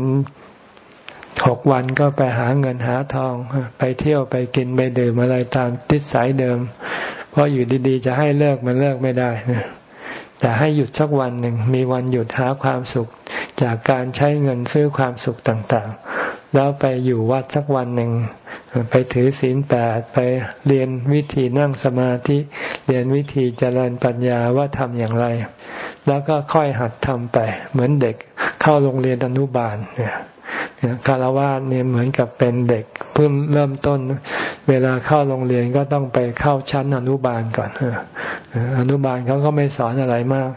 Speaker 1: หกวันก็ไปหาเงินหาทอง ไปเที่ยวไปกินไปดื่มอะไรตามติดสายเดิม เพราะอยู่ดีๆ จะให้เลิกมันเลิกไม่ได้นะแต่ให้หยุดสักวันหนึ่งมีวันหยุดหาความสุขจากการใช้เงินซื้อความสุขต่างๆ แล้วไปอยู่วัดสักวันหนึ่งไปถือศีลแปดไปเรียนวิธีนั่งสมาธิเรียนวิธีเจริญปัญญาว่าทำอย่างไร แล้วก็ค่อยหัดทำไป เหมือนเด็กเข้าโรงเรียนอนุบาลเนี่ยคารวะเนี่ยเหมือนกับเป็นเด็กเพิ่งเริ่มต้น เวลาเข้าโรงเรียนก็ต้องไปเข้าชั้นอนุบาลก่อนอนุบาลเขาก็ไม่สอนอะไรมาก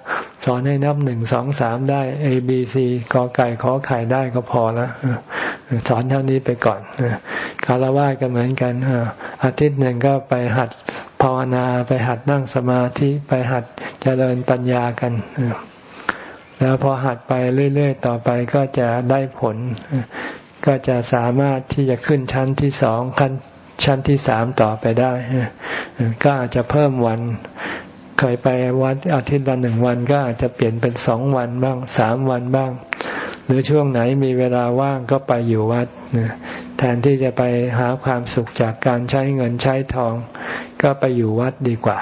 Speaker 1: สอนให้นับหนึ่งสองสามได้ A B C กอไก่ขอไข่ได้ก็พอแล้วสอนเท่านี้ไปก่อนคารวะก็เหมือนกันอาทิตย์หนึ่งก็ไปหัดภาวนาไปหัดนั่งสมาธิไปหัดเจริญปัญญากันแล้วพอหัดไปเรื่อย ๆ ต่อไปก็จะได้ผล ก็จะสามารถที่จะขึ้นชั้นที่สองขั้นชั้นที่สามต่อไปได้ ก็อาจจะเพิ่มวัน เคยไปวัดอาทิตย์ละหนึ่งวันก็อาจจะเปลี่ยนเป็นสองวันบ้างสามวันบ้าง หรือช่วงไหนมีเวลาว่างก็ไปอยู่วัดแทนที่จะไปหาความสุขจากการใช้เงินใช้ทอง ก็ไปอยู่วัดดีกว่า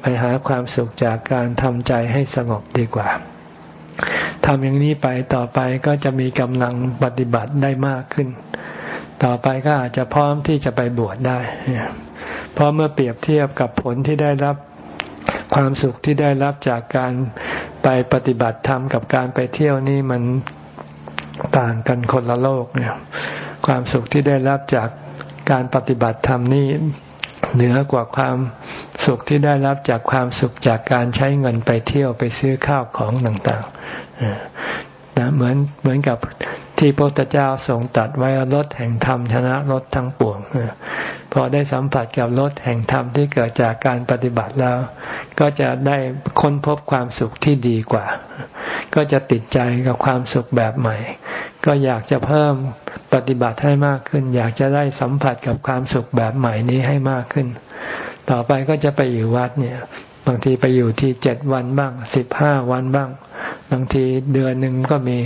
Speaker 1: ไปหาความสุขจากการทำใจให้สงบดีกว่าทำอย่างนี้ไปต่อไปก็จะมีกำลังปฏิบัติได้มากขึ้น ต่อไปก็อาจจะพร้อมที่จะไปบวชได้ เพราะเมื่อเปรียบเทียบกับผลที่ได้รับ ความสุขที่ได้รับจากการไปปฏิบัติธรรมกับการไปเที่ยวนี่มันต่างกันคนละโลกเนี่ยความสุขที่ได้รับจากการปฏิบัติธรรมนี่เหนือกว่าความสุขที่ได้รับจากความสุขจากการใช้เงินไปเที่ยวไปซื้อข้าวของต่างๆนะเหมือนเหมือนกับที่พระพุทธเจ้าทรงตัดไว้รถแห่งธรรมชนะรถทั้งปวง พอได้สัมผัสกับรถแห่งธรรมที่เกิดจากการปฏิบัติแล้ว ก็จะได้ค้นพบความสุขที่ดีกว่า ก็จะติดใจกับความสุขแบบใหม่ ก็อยากจะเพิ่มปฏิบัติให้มากขึ้น อยากจะได้สัมผัสกับความสุขแบบใหม่นี้ให้มากขึ้น ต่อไปก็จะไปอยู่วัดเนี่ยบางทีไปอยู่ที่เจ็ดวันบ้างสิบห้าวันบ้าง บางทีเดือนหนึ่งก็มี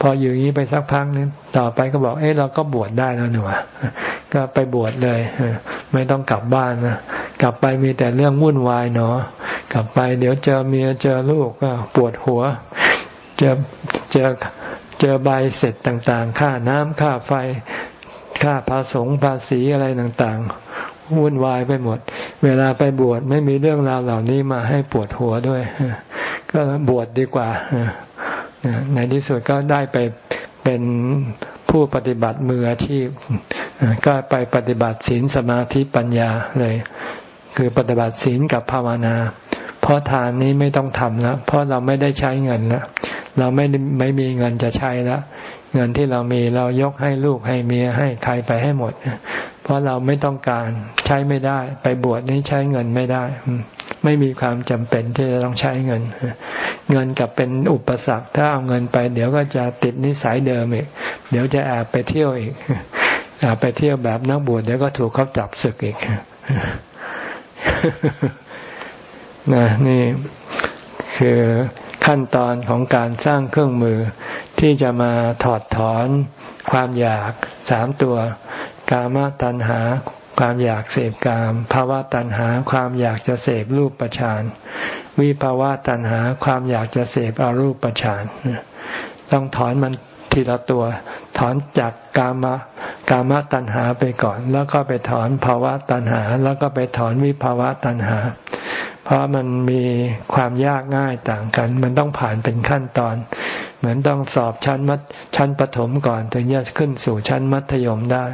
Speaker 1: พออยู่อย่างนี้ไปสักพักนึงต่อไปก็บอก เอ้เราก็บวชได้แล้วหนูก็ไปบวชเลยไม่ต้องกลับบ้านนะกลับไปมีแต่เรื่องวุ่นวายเนาะกลับไป เดี๋ยวเจอเมียเจอลูกก็ปวดหัว เจอเจอเจอใบเสร็จต่าง ๆ ค่าน้ำค่าไฟ ค่าภาษงภาษีอะไรต่างๆวุ่นวายไปหมด เวลาไปบวชไม่มีเรื่องราวเหล่านี้มาให้ปวดหัวด้วย ก็บวชดดีกว่า ในที่สุดก็ได้ไปเป็นผู้ปฏิบัติมืออาชีพ ก็ไปปฏิบัติศีลสมาธิปัญญาเลย คือปฏิบัติศีลกับภาวนา เพราะทานนี้ไม่ต้องทำแล้วเพราะเราไม่ได้ใช้เงินแล้วเราไม่ไม่มีเงินจะใช้แล้วเงินที่เรามีเรายกให้ลูกให้เมียให้ใครไปให้หมด เพราะเราไม่ต้องการใช้ไม่ได้ ไปบวชนี้ใช้เงินไม่ได้ ไม่มีความจำเป็นที่จะต้องใช้เงิน เงินกับเป็นอุปสรรค ถ้าเอาเงินไป เดี๋ยวก็จะติดนิสัยเดิมอีก เดี๋ยวจะแอบไปเที่ยวอีกแอบไปเที่ยวแบบนักบวชเดี๋ยวก็ถูกเขาจับศึกอีกนะนี่คือขั้นตอนของการสร้างเครื่องมือ ที่จะมาถอดถอนความอยากสามตัว กามตัณหา ความอยากเสพกาม ภาวะตัณหาความอยากจะเสพรูปประชานวิภาวะตัณหาความอยากจะเสพอรูปประชานต้องถอนมันทีละตัว ถอนจากกามกามตัณหาไปก่อน แล้วก็ไปถอนภาวะตัณหา แล้วก็ไปถอนวิภาวะตัณหา เพราะมันมีความยากง่ายต่างกัน มันต้องผ่านเป็นขั้นตอน เหมือนต้องสอบชั้นมัธชั้นประถมก่อน ถึงจะขึ้นสู่ชั้นมัธยมได้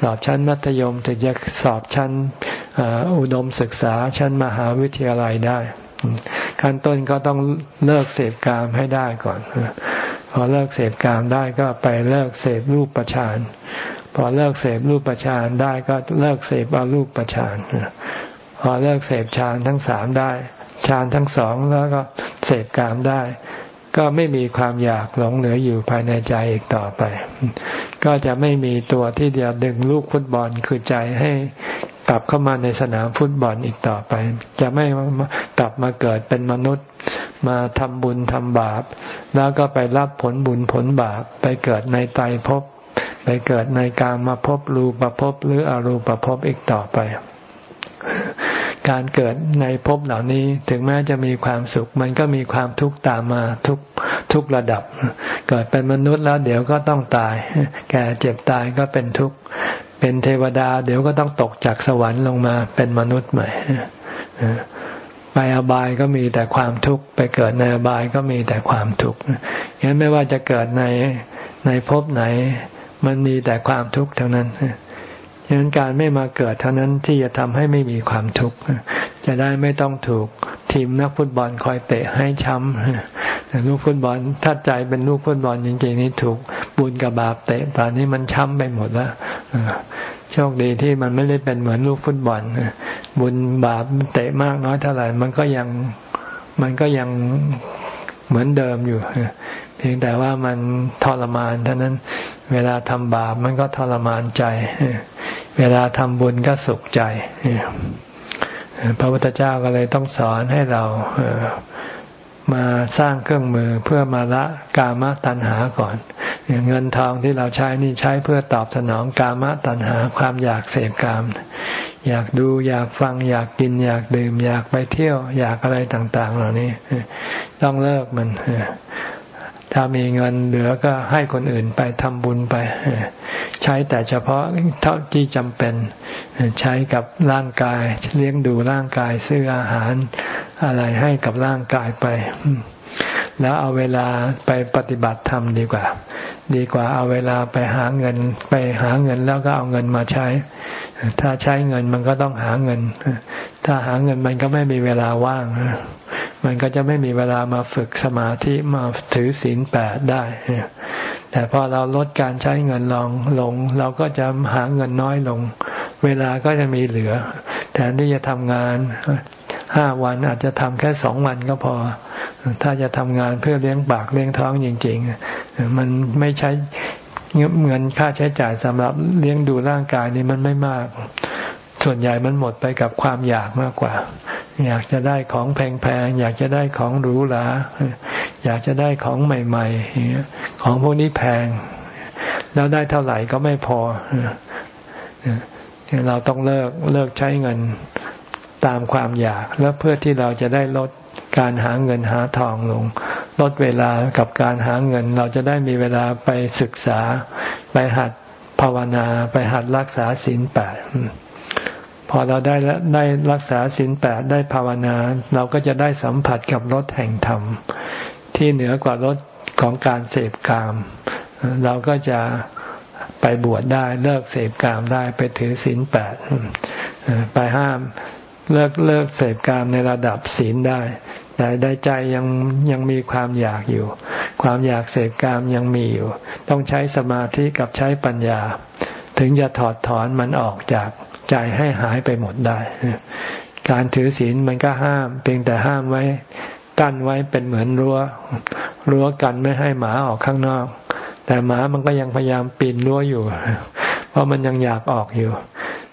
Speaker 1: สอบชั้นมัธยมถึงจะสอบชั้นอุดมศึกษาชั้นมหาวิทยาลัยได้ขั้นต้นก็ต้องเลิกเสพกามให้ได้ก่อน พอเลิกเสพกามได้ก็ไปเลิกเสพรูปประชานพอเลิกเสพรูปประชานได้ก็เลิกเสพอารูปประชานพอเลิกเสพฌานทั้งสามได้ฌานทั้งสองแล้วก็เสพกามได้ ก็ไม่มีความอยากหลงเหลืออยู่ภายในใจอีกต่อไป ก็จะไม่มีตัวที่เดียวดึงลูกฟุตบอลคือใจให้กลับเข้ามาในสนามฟุตบอลอีกต่อไป จะไม่กลับมาเกิดเป็นมนุษย์ มาทำบุญทำบาป แล้วก็ไปรับผลบุญผลบาป ไปเกิดในไตภพ ไปเกิดในกามมาพบรูปภพหรืออรูปภพอีกต่อไป การเกิดในภพเหล่านี้ถึงแม้จะมีความสุข มันก็มีความทุกข์ตามมาทุกทุกระดับ เกิดเป็นมนุษย์แล้วเดี๋ยวก็ต้องตาย แก่เจ็บตายก็เป็นทุกข์เป็นเทวดา เดี๋ยวก็ต้องตกจากสวรรค์ลงมาเป็นมนุษย์ใหม่ไปอบายก็มีแต่ความทุกข์ไปเกิดในอบายก็มีแต่ความทุกข์งั้นไม่ว่าจะเกิดในในภพไหน มันมีแต่ความทุกข์เท่านั้น ฉะนั้นการไม่มาเกิดเท่านั้นที่จะทำให้ไม่มีความทุกข์จะได้ไม่ต้องถูกทีมนักฟุตบอลคอยเตะให้ช้ำแต่ลูกฟุตบอลถ้าใจเป็นลูกฟุตบอลจริงๆนี่ถูกบุญกับบาปเตะป่านนี้มันช้ำไปหมดแล้วโชคดีที่มันไม่ได้เป็นเหมือนลูกฟุตบอลบุญบาปเตะมากน้อยเท่าไหร่มันก็ยังมันก็ยังเหมือนเดิมอยู่เพียงแต่ว่ามันทรมานเท่านั้น เวลาทำบาปมันก็ทรมานใจ เวลาทำบุญก็สุขใจ พระพุทธเจ้าก็เลยต้องสอนให้เรามาสร้างเครื่องมือเพื่อมาละกามตัณหาก่อนเงินทองที่เราใช้นี่ใช้เพื่อตอบสนองกามตัณหาความอยากเสพกาม อยากดูอยากฟังอยากกิน อยากดื่ม อยากไปเที่ยว อยากอะไรต่าง ๆ เหล่านี้ ต้องเลิกมัน ถ้ามีเงินเหลือก็ให้คนอื่นไปทำบุญไป ใช้แต่เฉพาะเท่าที่จำเป็น ใช้กับร่างกายเลี้ยงดูร่างกายซื้ออาหารอะไรให้กับร่างกายไป แล้วเอาเวลาไปปฏิบัติธรรมดีกว่า ดีกว่าเอาเวลาไปหาเงินไปหาเงินแล้วก็เอาเงินมาใช้ ถ้าใช้เงินมันก็ต้องหาเงิน ถ้าหาเงินมันก็ไม่มีเวลาว่าง มันก็จะไม่มีเวลามาฝึกสมาธิมาถือศีลแปดได้ แต่พอเราลดการใช้เงินลองลง เราก็จะหาเงินน้อยลง เวลาก็จะมีเหลือ แทนที่จะทำงานห้าวันอาจจะทำแค่สองวันก็พอ ถ้าจะทำงานเพื่อเลี้ยงปากเลี้ยงท้องจริง ๆ มันไม่ใช้เงินค่าใช้จ่ายสำหรับเลี้ยงดูร่างกายนี่มันไม่มาก ส่วนใหญ่มันหมดไปกับความอยากมากกว่า อยากจะได้ของแพงๆ อยากจะได้ของหรูหรา อยากจะได้ของใหม่ๆ ของพวกนี้แพง แล้วได้เท่าไหร่ก็ไม่พอ เราต้องเลิกเลิกใช้เงินตามความอยาก แล้วเพื่อที่เราจะได้ลดการหาเงินหาทองลง ลดเวลากับการหาเงิน เราจะได้มีเวลาไปศึกษา ไปหัดภาวนา ไปหัดรักษาศีลแปด อเราได้ได้รักษาศีลแปดได้ภาวนา เราก็จะได้สัมผัสกับรสแห่งธรรม ที่เหนือกว่ารสของการเสพกาม เราก็จะไปบวชได้เลิกเสพกามได้ไปถือศีลแปดไปห้ามเลิกเลิกเสพกามในระดับศีลได้ แต่ได้ใจยังยังมีความอยากอยู่ ความอยากเสพกามยังมีอยู่ ต้องใช้สมาธิกับใช้ปัญญา ถึงจะถอดถอนมันออกจาก ใจให้หายไปหมดได้ การถือศีลมันก็ห้าม เพียงแต่ห้ามไว้กั้นไว้เป็นเหมือนรั้ว รั้วกันไม่ให้หมาออกข้างนอก แต่หมามันก็ยังพยายามปีนรั้วอยู่ เพราะมันยังอยากออกอยู่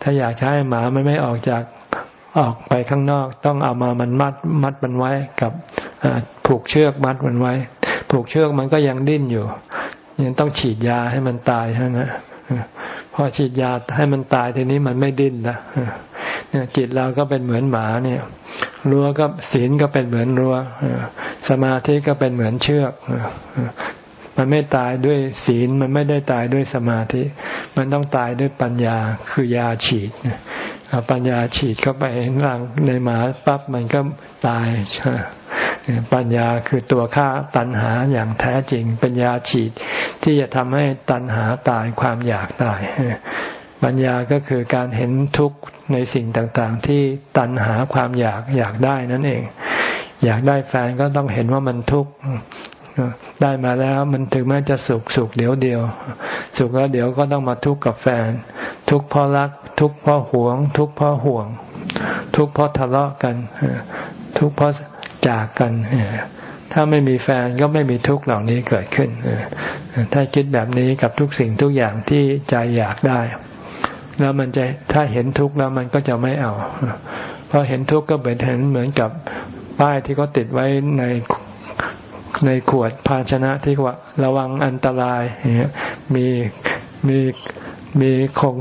Speaker 1: ถ้าอยากใช้หมามันไม่ออกจากออกไปข้างนอก ต้องเอามามันมัดมัดมันไว้กับผูกเชือกมัดมันไว้ ผูกเชือกมันก็ยังดิ้นอยู่ ยังต้องฉีดยาให้มันตายใช่ไหม พอฉีดยาให้มันตายทีนี้มันไม่ดิ้นละเนี่ยจิตเราก็เป็นเหมือนหมาเนี่ยรั้วก็ศีลก็เป็นเหมือนรั้วสมาธิก็เป็นเหมือนเชือกมันไม่ตายด้วยศีลมันไม่ได้ตายด้วยสมาธิ มันต้องตายด้วยปัญญาคือยาฉีดปัญญาฉีดเข้าไปร่างในหมาปั๊บมันก็ตาย ปัญญาคือตัวฆ่าตัณหาอย่างแท้จริงปัญญาฉีดที่จะทำให้ตัณหาตายความอยากตาย ปัญญาก็คือการเห็นทุกข์ในสิ่งต่างๆ ที่ตัณหาความอยากอยากได้นั่นเอง อยากได้แฟนก็ต้องเห็นว่ามันทุกข์ได้มาแล้วมันถึงแม้จะสุขสุขเดี๋ยวเดียว สุขแล้วเดี๋ยวก็ต้องมาทุกข์กับแฟน ทุกข์เพราะรัก ทุกข์เพราะหวง ทุกข์เพราะห่วง ทุกข์เพราะทะเลาะกัน ทุกข์เพราะ จากกันถ้าไม่มีแฟนก็ไม่มีทุกข์เหล่านี้เกิดขึ้นถ้าคิดแบบนี้กับทุกสิ่งทุกอย่างที่ใจอยากได้ แล้วมันจะถ้าเห็นทุกข์แล้วมันก็จะไม่เอาเพราะเห็นทุกข์ก็เหมือนเห็นเหมือนกับป้ายที่เขาติดไว้ในในขวดภาชนะที่ว่าระวังอันตรายมีมี มีโครง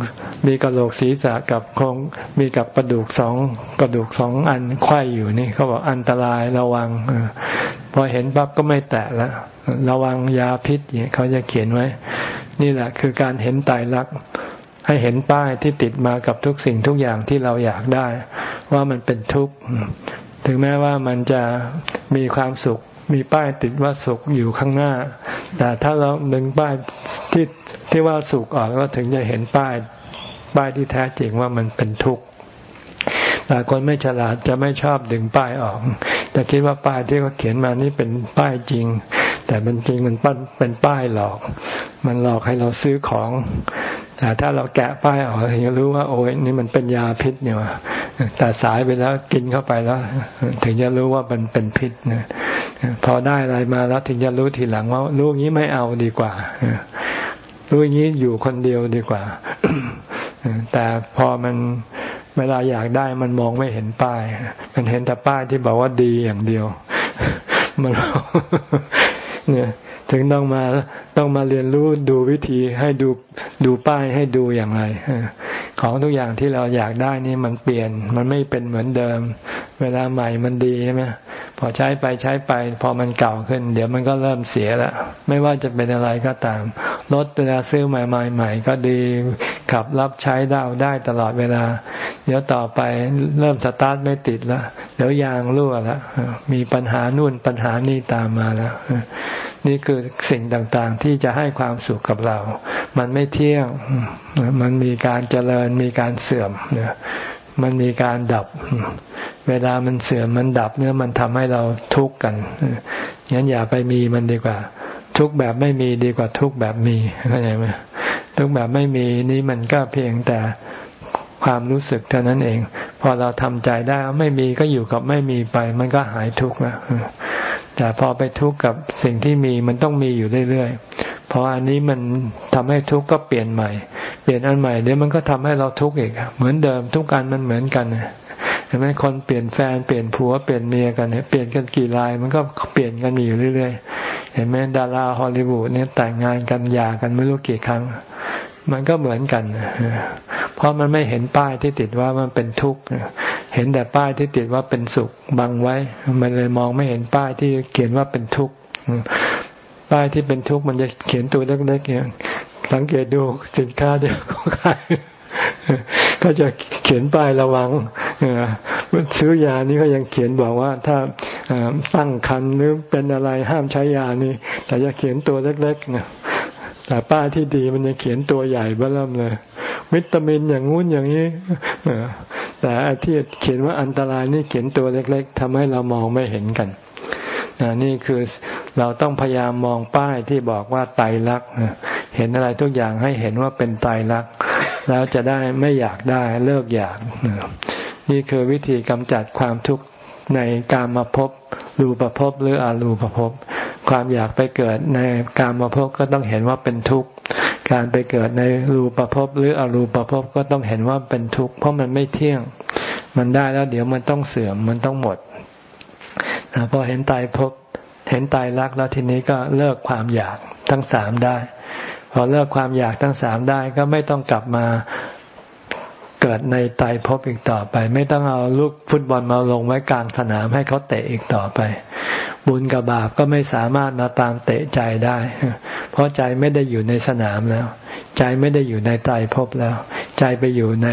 Speaker 1: มีกระโหลกศีรษะกับโครงมีกับกระดูกสองกระดูกสองอันไข่อยู่นี่เขาบอกอันตรายระวังพอเห็นปั๊บก็ไม่แตะล้วระวังยาพิษเนี่ยเขาจะเขียนไว้ นี่แหละคือการเห็นตายรัก ให้เห็นป้ายที่ติดมากับทุกสิ่งทุกอย่างที่เราอยากได้ ว่ามันเป็นทุกข์ถึงแม้ว่ามันจะมีความสุข มีป้ายติดว่าสุขอยู่ข้างหน้า แต่ถ้าเราดึงป้ายที่ที่ว่าสุขออกก็ถึงจะเห็นป้ายป้ายที่แท้จริงว่ามันเป็นทุกข์แต่คนไม่ฉลาดจะไม่ชอบดึงป้ายออกจะคิดว่าป้ายที่เขาเขียนมานี่เป็นป้ายจริง แต่มันจริงมันเป็นป้ายหลอก มันหลอกให้เราซื้อของแต่ถ้าเราแกะป้ายออกถึงจะรู้ว่าโอ้ยนี่มันเป็นยาพิษเนี่ยแต่สายไปแล้วกินเข้าไปแล้ว ถึงจะรู้ว่ามันเป็นพิษนะ พอได้อะไรมาแล้วถึงจะรู้ทีหลังว่ารู้อย่างนี้ไม่เอาดีกว่ารู้อย่างนี้อยู่คนเดียวดีกว่า แต่พอมันเวลาอยากได้มันมองไม่เห็นป้าย มันเห็นแต่ป้ายที่บอกว่าดีอย่างเดียว มันเนี่ยถึงต้องมาต้องมาเรียนรู้ดูวิธีให้ดูดูป้ายให้ดูอย่างไรของทุกอย่างที่เราอยากได้นี่มันเปลี่ยน มันไม่เป็นเหมือนเดิม เวลาใหม่มันดีใช่ไหมพอใช้ไปใช้ไป พอมันเก่าขึ้น เดี๋ยวมันก็เริ่มเสียแล้วไม่ว่าจะเป็นอะไรก็ตามรถเวลาซื้อใหม่ๆใหม่ก็ดีขับรับใช้ได้ได้ตลอดเวลา เดี๋ยวต่อไปเริ่มสตาร์ทไม่ติดแล้วเดี๋ยวยางรั่วแล้วมีปัญหานู่นปัญหานี่ตามมาแล้วนี่คือสิ่งต่างๆ ที่จะให้ความสุขกับเรา มันไม่เที่ยง มันมีการเจริญมีการเสื่อมเนี่ย มันมีการดับ เวลามันเสื่อมมันดับเนี่ยมันทำให้เราทุกข์กันงั้นอย่าไปมีมันดีกว่า ทุกแบบไม่มีดีกว่าทุกแบบมีเข้าใจไหมทุกแบบไม่มีนี่มันก็เพียงแต่ความรู้สึกเท่านั้นเอง พอเราทำใจได้ไม่มีก็อยู่กับไม่มีไป มันก็หายทุกข์แล้วแต่พอไปทุกข์กับสิ่งที่มีมันต้องมีอยู่เรื่อยๆ พออันนี้มันทำให้ทุกข์ก็เปลี่ยนใหม่ เปลี่ยนอันใหม่เดี๋ยวมันก็ทำให้เราทุกข์อีกเหมือนเดิมทุกการมันเหมือนกันเห็นไหมคนเปลี่ยนแฟนเปลี่ยนผัวเปลี่ยนเมียกันเนี่ยเปลี่ยนกันกี่ราย มันก็เปลี่ยนกันอยู่เรื่อยๆ เห็นไหมดาราฮอลลีวูดเนี่ยแต่งงานกันหย่ากันไม่รู้กี่ครั้ง มันก็เหมือนกันเพราะมันไม่เห็นป้ายที่ติดว่ามันเป็นทุกข์เห็นแต่ป้ายที่ติดว่าเป็นสุขบังไว้ มันเลยมองไม่เห็นป้ายที่เขียนว่าเป็นทุกข์ ป้ายที่เป็นทุกข์มันจะเขียนตัวเล็กๆเนี่ยสังเกตดูสินค้าเดียวก็ขายก็จะเขียนป้ายระวังซื้อยานี่ก็ยังเขียนบอกว่าถ้าตั้งคันหรือเป็นอะไรห้ามใช้ยานี่ แต่จะเขียนตัวเล็กๆนะแต่ป้ายที่ดีมันจะเขียนตัวใหญ่เบ้อเริ่มเลย วิตามินอย่างงู้นอย่างนี้แต่ที่เขียนว่าอันตรายนี่เขียนตัวเล็ก ๆทำให้เรามองไม่เห็นกัน นี่คือเราต้องพยายามมองป้ายที่บอกว่าไตรลักษณ์เห็นอะไรทุกอย่างให้เห็นว่าเป็นไตรลักษณ์แล้วจะได้ไม่อยากได้เลิกอยาก นี่คือวิธีกำจัดความทุกข์ในการมาพบรูปภพหรืออารูปภพความอยากไปเกิดในการมาพบก็ต้องเห็นว่าเป็นทุกข์ การไปเกิดในรูปภพหรืออรูปภพก็ต้องเห็นว่าเป็นทุกข์เพราะมันไม่เที่ยง มันได้แล้วเดี๋ยวมันต้องเสื่อมมันต้องหมด พอเห็นตายพบเห็นตายรักแล้วทีนี้ก็เลิกความอยากทั้งสามได้ พอเลิกความอยากทั้งสามได้ก็ไม่ต้องกลับมาเกิดในตายพบอีกต่อไป ไม่ต้องเอาลูกฟุตบอลมาลงไว้กลางสนามให้เขาเตะอีกต่อไป บุญกับบาปก็ไม่สามารถมาตามเตะใจได้ เพราะใจไม่ได้อยู่ในสนามแล้ว ใจไม่ได้อยู่ในตายพบแล้ว ใจไปอยู่ใน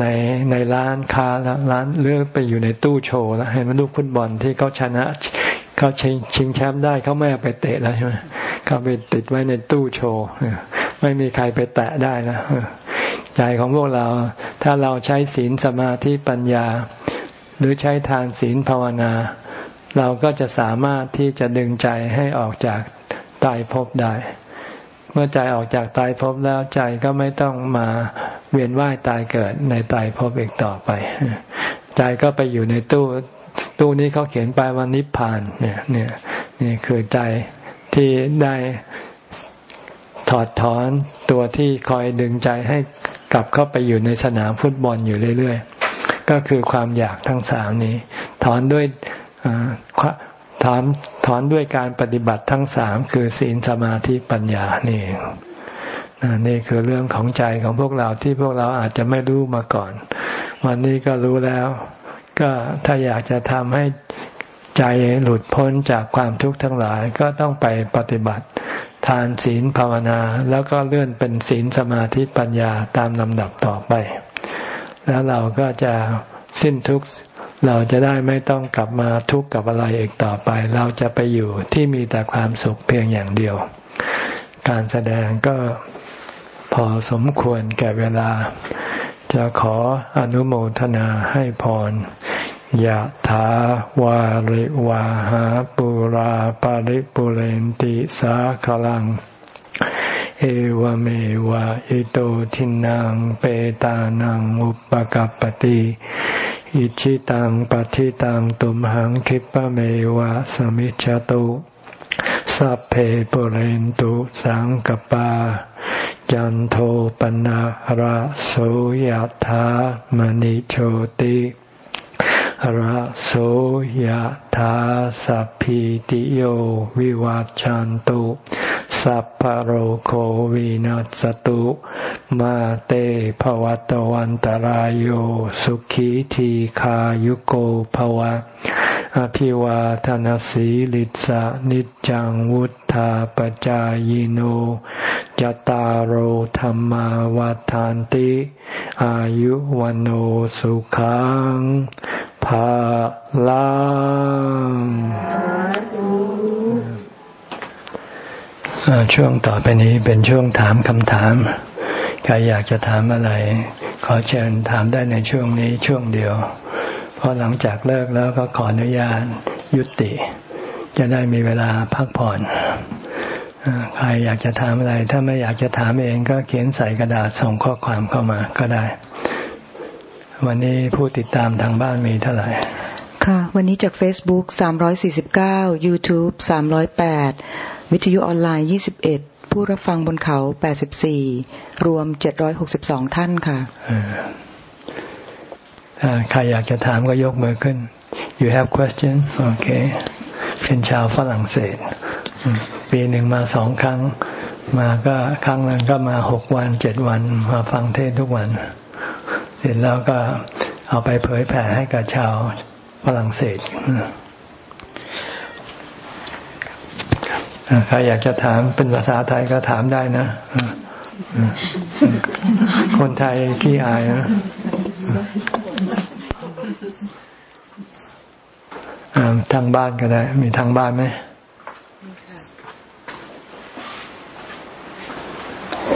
Speaker 1: ในในร้านค้าแล้วร้านเลือกไปอยู่ในตู้โชว์แล้วเห็นไหมลูกฟุตบอลที่เขาชนะเขาชิงชิงแชมป์ได้เขาไม่เอาไปเตะแล้วใช่ไหมเขาไปติดไว้ในตู้โชว์ไม่มีใครไปแตะได้นะใจของพวกเรา ถ้าเราใช้ศีลสมาธิปัญญา หรือใช้ทานศีลภาวนา เราก็จะสามารถที่จะดึงใจให้ออกจากตายภพได้ เมื่อใจออกจากตายภพแล้วใจก็ไม่ต้องมาเวียนว่ายตายเกิดในตายภพอีกต่อไป ใจก็ไปอยู่ในตู้ ตู้นี้เขาเขียนไปว่านิพพาน เนี่ยเนี่ยนี่คือใจที่ได้ถอดถอนตัวที่คอยดึงใจให้กลับเข้าไปอยู่ในสนามฟุตบอลอยู่เรื่อย ๆ ก็คือความอยากทั้งสามนี้ ถอนด้วย ถอนถอนด้วยการปฏิบัติทั้งสามคือศีลสมาธิปัญญานี่นี่คือเรื่องของใจของพวกเราที่พวกเราอาจจะไม่รู้มาก่อน วันนี้ก็รู้แล้ว ก็ถ้าอยากจะทำให้ใจหลุดพ้นจากความทุกข์ทั้งหลายก็ต้องไปปฏิบัติ ทานศีลภาวนา แล้วก็เลื่อนเป็นศีลสมาธิปัญญาตามลำดับต่อไป แล้วเราก็จะสิ้นทุกข์ เราจะได้ไม่ต้องกลับมาทุกข์กับอะไรอีกต่อไป เราจะไปอยู่ที่มีแต่ความสุขเพียงอย่างเดียว การแสดงก็พอสมควรแก่เวลา จะขออนุโมทนาให้พรยะถาวาริวาหาปุราปาริปุเรนติสาขลัง เอวเมวะอิโตทินังเปตานังอุปกัปติ อิชิตังปฏิตังตุมหังคิปะเมวะสมิจจตุสัพเพปเรนตุสังกปา จันโทปนะระโสยธามณิโชติระโสยธาสัพพิติโยวิวัจจันตุสัพพโรโควินัสตุ มาเตภวัตวันตารโยสุขีทีขายุโกภวะ อภิวาทานสีลิสะนิจังวุธาปจายโนจตารโหธรรมาวาทานติ อายุวันโอสุขังภาลังช่วงต่อไปนี้เป็นช่วงถามคำถาม ครอยากจะถามอะไร ขอเชิญถามได้ในช่วงนี้ช่วงเดียว เพอหลังจากเลิกแล้วก็ขออนุญาตยุติ จะได้มีเวลาพักผ่อนใครอยากจะถามอะไร ถ้าไม่อยากจะถามเองก็เขียนใส่กระดาษส่งข้อความเข้ามาก็ได้ วันนี้ผู้ติดตามทางบ้านมีเท่าไหร่
Speaker 2: ค่ะ วันนี้จาก Facebook 349 YouTube 308 วิทยุออนไลน์ 21 ผู้รับฟังบนเขา 84 รวม762ท่านค่ะ
Speaker 1: ใครอยากจะถามก็ยกมือขึ้น you have question โอเคเป็นชาวฝรั่งเศส ปีหนึ่งมาสองครั้ง มาก็ครั้งนึงก็มาหกวันเจ็ดวันมาฟังเทศทุกวัน เสร็จแล้วก็เอาไปเผยแผ่ให้กับชาวฝรั่งเศสใครอยากจะถามเป็นภาษาไทยก็ถามได้นะ คนไทยขี้อายนะทางบ้านก็ได้ มีทางบ้านไหม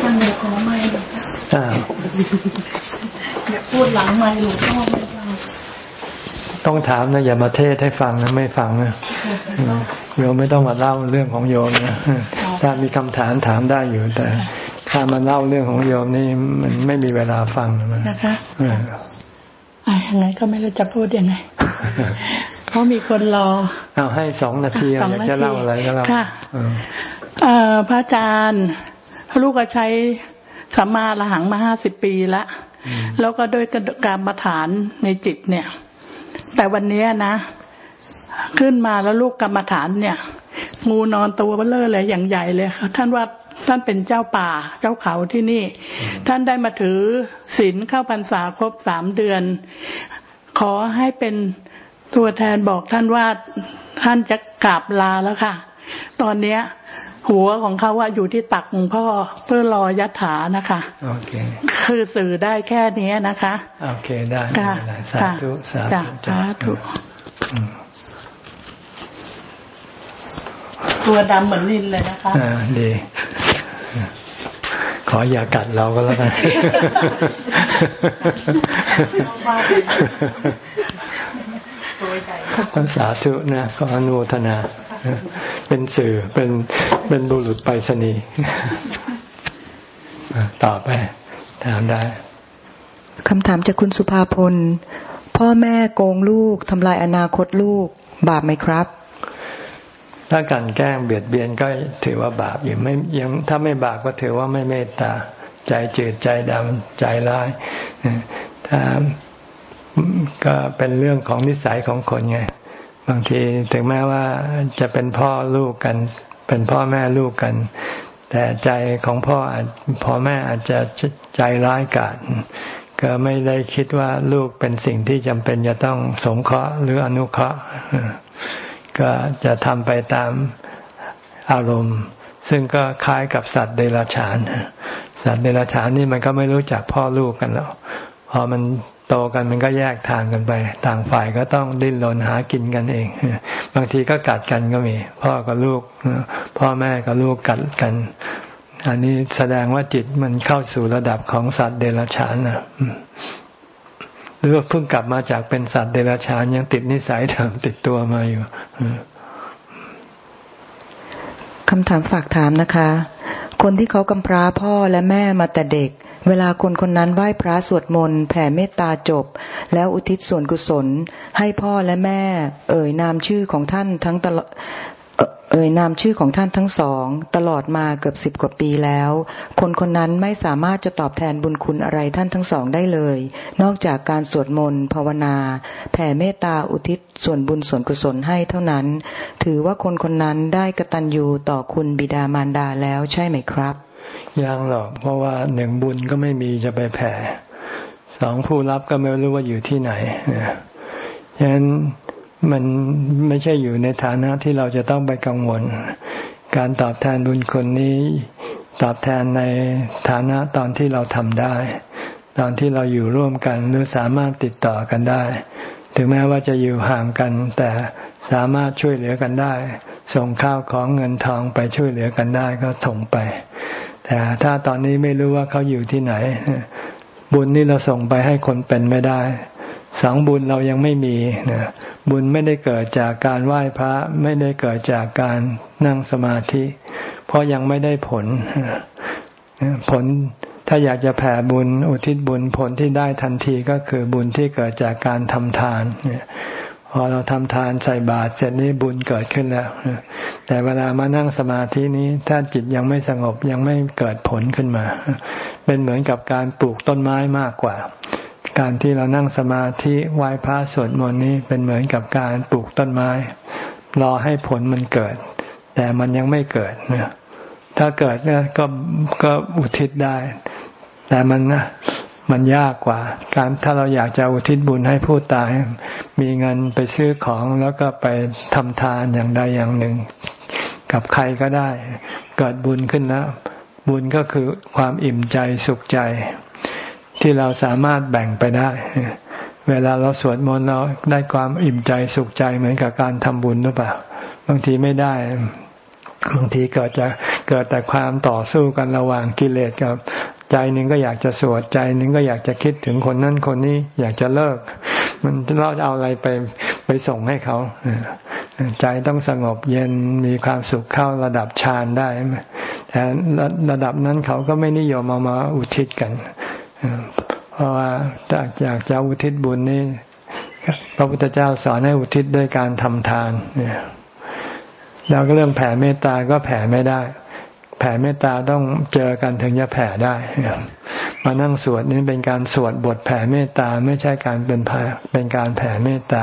Speaker 3: ทางเดียวขอไม่อ่าอย่าพูดหลังไม่หลวงพ่อไม่ฟัง
Speaker 1: ต้องถามนะ อย่ามาเทศให้ฟังนะ ไม่ฟังนะโยมไม่ต้องมาเล่าเรื่องของโยมนะ ถ้ามีคำถามถามได้อยู่แต่ ถ้ามาเล่าเรื่องของโยมนี่มันไม่มีเวลาฟังนะ
Speaker 3: นะคะอ่ายังไงก็ไม่รู้จะพูดยังไง เพราะมีคนรอ
Speaker 1: เอาให้สองนาทีอยากจะเล่าอะไรก็เล่าค่ะ
Speaker 3: พระอาจารย์ลูกก็ใช้สัมมาละหังมาห้าสิบปีแล้วแล้วก็ด้วยการมาฐานในจิตเนี่ย แต่วันนี้นะ ขึ้นมาแล้วลูกกรรมฐานเนี่ย งูนอนตัวเบลอเลยอย่างใหญ่เลยค่ะท่านว่า ท่านเป็นเจ้าป่าเจ้าเขาที่นี่ ท่านได้มาถือศีลเข้าพรรษาครบสามเดือน ขอให้เป็นตัวแทนบอกท่านว่าท่านจะกราบลาแล้วค่ะ ตอนเนี้ย หัวของเขาว่าอยู่ที่ตักของพ่อเพื่อรอยัดถานะคะ โอเค คือสื่อได้แค่นี้นะคะ
Speaker 1: โอเคได้สาธุสาธุสาธุ
Speaker 3: ตัวดำเหมือนลินเลยนะคะอ่าดี
Speaker 1: ขออย่ากัดเราก็แล้วกันภาษาธุนะขออนุทนา เป็นสื่อเป็นเป็นบุรุษไปรษณีย์ต่อไป ถามได้
Speaker 2: คำถามจากคุณสุภาพล พ่อแม่โกงลูกทำลายอนาคตลูก บาปไหมครับ
Speaker 1: ถ้าการแกล้งเบียดเบียนก็ถือว่าบาปอยู่ไม่ยังถ้าไม่บาปก็ถือว่าไม่เมตตา ใจจืดใจดำใจร้ายถ้าก็เป็นเรื่องของนิสัยของคนไง บางทีถึงแม้ว่าจะเป็นพ่อลูกกัน เป็นพ่อแม่ลูกกัน แต่ใจของพ่อพ่อแม่อาจจะใจร้ายกาจก็ไม่ได้คิดว่าลูกเป็นสิ่งที่จำเป็นจะต้องสงเคราะห์หรืออนุเคราะห์ ก็จะทำไปตามอารมณ์ ซึ่งก็คล้ายกับสัตว์เดรัจฉาน สัตว์เดรัจฉานนี่มันก็ไม่รู้จักพ่อลูกกันแล้วพอมันโตกันมันก็แยกทางกันไป ต่างฝ่ายก็ต้องดิ้นรนหากินกันเอง บางทีก็กัดกันก็มี พ่อกับลูก พ่อแม่กับลูกกัดกัน อันนี้แสดงว่าจิตมันเข้าสู่ระดับของสัตว์เดรัจฉานนะ หรือว่าเพิ่งกลับมาจากเป็นสัตว์เดรัจฉานยังติดนิสัยเดิมติดตัวมาอยู่
Speaker 2: คำถามฝากถามนะคะ คนที่เขากำพร้าพ่อและแม่มาแต่เด็ก เวลาคนคนนั้นไหว้พระสวดมนต์แผ่เมตตาจบ แล้วอุทิศส่วนกุศล ให้พ่อและแม่ เอ่ยนามชื่อของท่านทั้งตลอด เอ่ยนามชื่อของท่านทั้งสอง ตลอดมาเกือบสิบกว่าปีแล้ว คนคนนั้นไม่สามารถจะตอบแทนบุญคุณอะไรท่านทั้งสองได้เลย นอกจากการสวดมนต์ภาวนา แผ่เมตตาอุทิศส่วนบุญส่วนกุศลให้เท่านั้น ถือว่าคนคนนั้นได้กตัญญูต่อคุณบิดามารดาแล้วใช่ไหมครับ
Speaker 1: ยังหรอกเพราะว่าหนึ่งบุญก็ไม่มีจะไปแผ่สองผู้รับก็ไม่รู้ว่าอยู่ที่ไหนฉะนั้น มันไม่ใช่อยู่ในฐานะที่เราจะต้องไปกังวล การตอบแทนบุญคนนี้ ตอบแทนในฐานะตอนที่เราทำได้ ตอนที่เราอยู่ร่วมกันหรือสามารถติดต่อกันได้ ถึงแม้ว่าจะอยู่ห่างกัน แต่สามารถช่วยเหลือกันได้ ส่งข้าวของเงินทองไปช่วยเหลือกันได้ก็ส่งไป แต่ถ้าตอนนี้ไม่รู้ว่าเขาอยู่ที่ไหน บุญนี่เราส่งไปให้คนเป็นไม่ได้ สองบุญเรายังไม่มีนะบุญไม่ได้เกิดจากการไหว้พระไม่ได้เกิดจากการนั่งสมาธิ เพราะยังไม่ได้ผลผลถ้าอยากจะแผ่บุญอุทิศบุญผลที่ได้ทันทีก็คือบุญที่เกิดจากการทำทานพอเราทำทานใส่บาตรเสร็จนี้บุญเกิดขึ้นแล้ว แต่เวลามานั่งสมาธินี้ ถ้าจิตยังไม่สงบยังไม่เกิดผลขึ้นมา เป็นเหมือนกับการปลูกต้นไม้มากกว่า การที่เรานั่งสมาธิไหว้พระสวดมนต์นี้เป็นเหมือนกับการปลูกต้นไม้ รอให้ผลมันเกิด แต่มันยังไม่เกิดเนี่ยถ้าเกิดก็ก็อุทิศได้ แต่มันนะมันยากกว่า การถ้าเราอยากจะอุทิศบุญให้ผู้ตาย มีเงินไปซื้อของแล้วก็ไปทำทานอย่างใดอย่างหนึ่ง กับใครก็ได้ เกิดบุญขึ้นแล้วบุญก็คือความอิ่มใจสุขใจ ที่เราสามารถแบ่งไปได้ เวลาเราสวดมนต์เราได้ความอิ่มใจสุขใจเหมือนกับการทำบุญหรือเปล่า บางทีไม่ได้บางทีเกิดจะเกิดแต่ความต่อสู้กันระหว่างกิเลสกับใจหนึ่งก็อยากจะสวดใจหนึ่งก็อยากจะคิดถึงคนนั้นคนนี้อยากจะเลิก มันเราจะเอาอะไรไปไปส่งให้เขาใจต้องสงบเย็นมีความสุขเข้าระดับฌานได้แต่ระดับนั้นเขาก็ไม่นิยมเอามาอุทิศกัน เพราะว่าอยากจะอุทิศบุญนี่พระพุทธเจ้าสอนให้อุทิศด้วยการทำทานเนี่ยแล้วก็เรื่องแผ่เมตตาก็แผ่ไม่ได้ แผ่เมตตาต้องเจอกันถึงจะแผ่ได้มานั่งสวดนี่เป็นการสวดบทแผ่เมตตาไม่ใช่การเป็นเป็นการแผ่เมตตา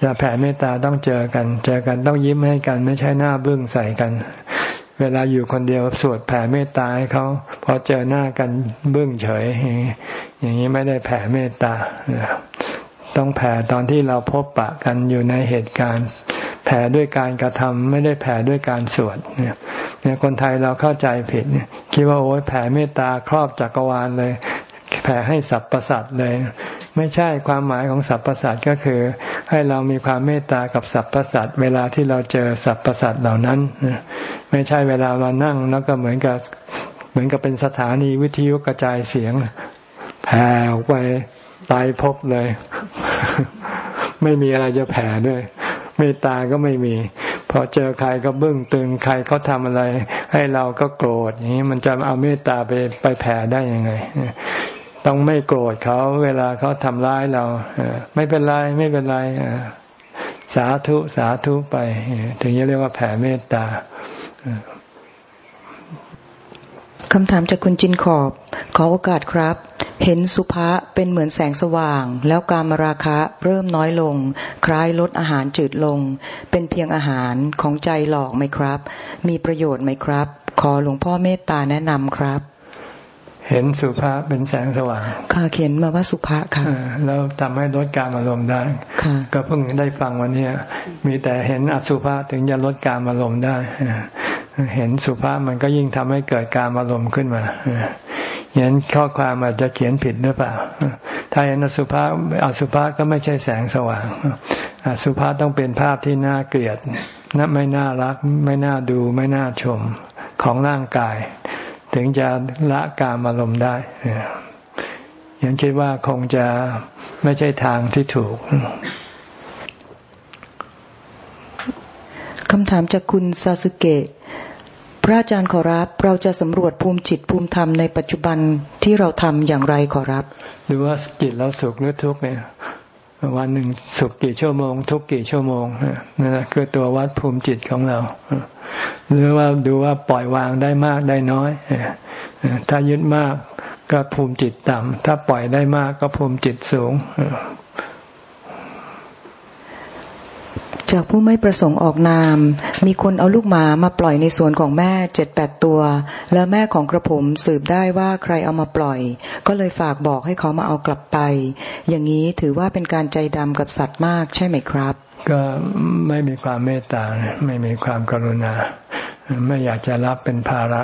Speaker 1: จะแผ่เมตตาต้องเจอกัน เจอกันต้องยิ้มให้กัน ไม่ใช่หน้าบึ้งใส่กัน เวลาอยู่คนเดียวสวดแผ่เมตตาให้เขาพอเจอหน้ากันบึ้งเฉย อย่างนี้ไม่ได้แผ่เมตตาต้องแผ่ตอนที่เราพบปะกันอยู่ในเหตุการณ์ แผ่ด้วยการกระทำไม่ได้แผ่ด้วยการสวดเนี่ยคนไทยเราเข้าใจผิดเนี่ยคิดว่าโอ้ยแผ่เมตตาครอบจักรวาลเลย แผ่ให้สรรพสัตว์เลย ไม่ใช่ความหมายของสรรพสัตว์ก็คือ ให้เรามีความเมตตากับสรรพสัตว์เวลาที่เราเจอสรรพสัตว์เหล่านั้น ไม่ใช่เวลาเรานั่งแล้วก็เหมือนกับเหมือนกับเป็นสถานีวิทยุกระจายเสียงแผ่ออกไปตายพบเลย ไม่มีอะไรจะแผ่ด้วย เมตตาก็ไม่มีพอเจอใครก็บึ้งตึงใครเขาทำอะไร ให้เราก็โกรธอย่างนี้มันจะเอาเมตตาไปไปแผ่ได้ยังไง ต้องไม่โกรธเขาเวลาเขาทำร้ายเราไม่เป็นไรไม่เป็นไรสาธุสาธุไป ถึงจะเรียกว่าแผ่เมตตา
Speaker 2: คำถามจากคุณจินขอบ ขอโอกาสครับ เห็นสุภะเป็นเหมือนแสงสว่าง แล้วการมราคะเริ่มน้อยลง คล้ายลดอาหารจืดลง เป็นเพียงอาหารของใจหลอกไหมครับ มีประโยชน์ไหมครับ ขอหลวงพ่อเมตตาแนะนำครับ
Speaker 1: เห็นสุภาพเป็นแสงสว่าง
Speaker 2: ค่ะเขียนมาว่าสุภาค่ะ
Speaker 1: แล้วทำให้ลดการอารมณ์ได้ค่ะก็เพิ่งได้ฟังวันนี้มีแต่เห็นอสุภาถึงจะลดการอารมณ์ได้ เห็นสุภาพมันก็ยิ่งทำให้เกิดการอารมณ์ขึ้นมาเห็นข้อความอาจจะเขียนผิดหรือเปล่า ถ้าเห็นอสุภะอสุภะก็ไม่ใช่แสงสว่าง อสุภะต้องเป็นภาพที่น่าเกลียดน่าไม่น่ารัก ไม่น่าดู ไม่น่าชมของร่างกาย ถึงจะละกามอารมณ์ได้ยังคิดว่าคงจะไม่ใช่ทางที่ถูก
Speaker 2: คำถามจากคุณซาสึเกะพระอาจารย์ขอรับเราจะสำรวจภูมิจิตภูมิธรรมในปัจจุบันที่เราทำอย่างไรขอรับ
Speaker 1: หรือว่าจิตเราสุขหรือทุกข์เนี่ย วันหนึ่งสุขกี่ชั่วโมง ทุกกี่ชั่วโมงนั่นแหละคือตัววัดภูมิจิตของเรา หรือว่าดูว่าปล่อยวางได้มากได้น้อยถ้ายึดมากก็ภูมิจิตต่ำถ้าปล่อยได้มากก็ภูมิจิตสูง
Speaker 2: จากผู้ไม่ประสงค์ออกนาม มีคนเอาลูกหมามาปล่อยในสวนของแม่เจ็ดแปดตัว แล้วแม่ของกระผมสืบได้ว่าใครเอามาปล่อย ก็เลยฝากบอกให้เขามาเอากลับไป อย่างนี้ถือว่าเป็นการใจดำกับสัตว์มากใช่ไหมครับ
Speaker 1: ก็ไม่มีความเมตตา ไม่มีความกรุณา ไม่อยากจะรับเป็นภาระ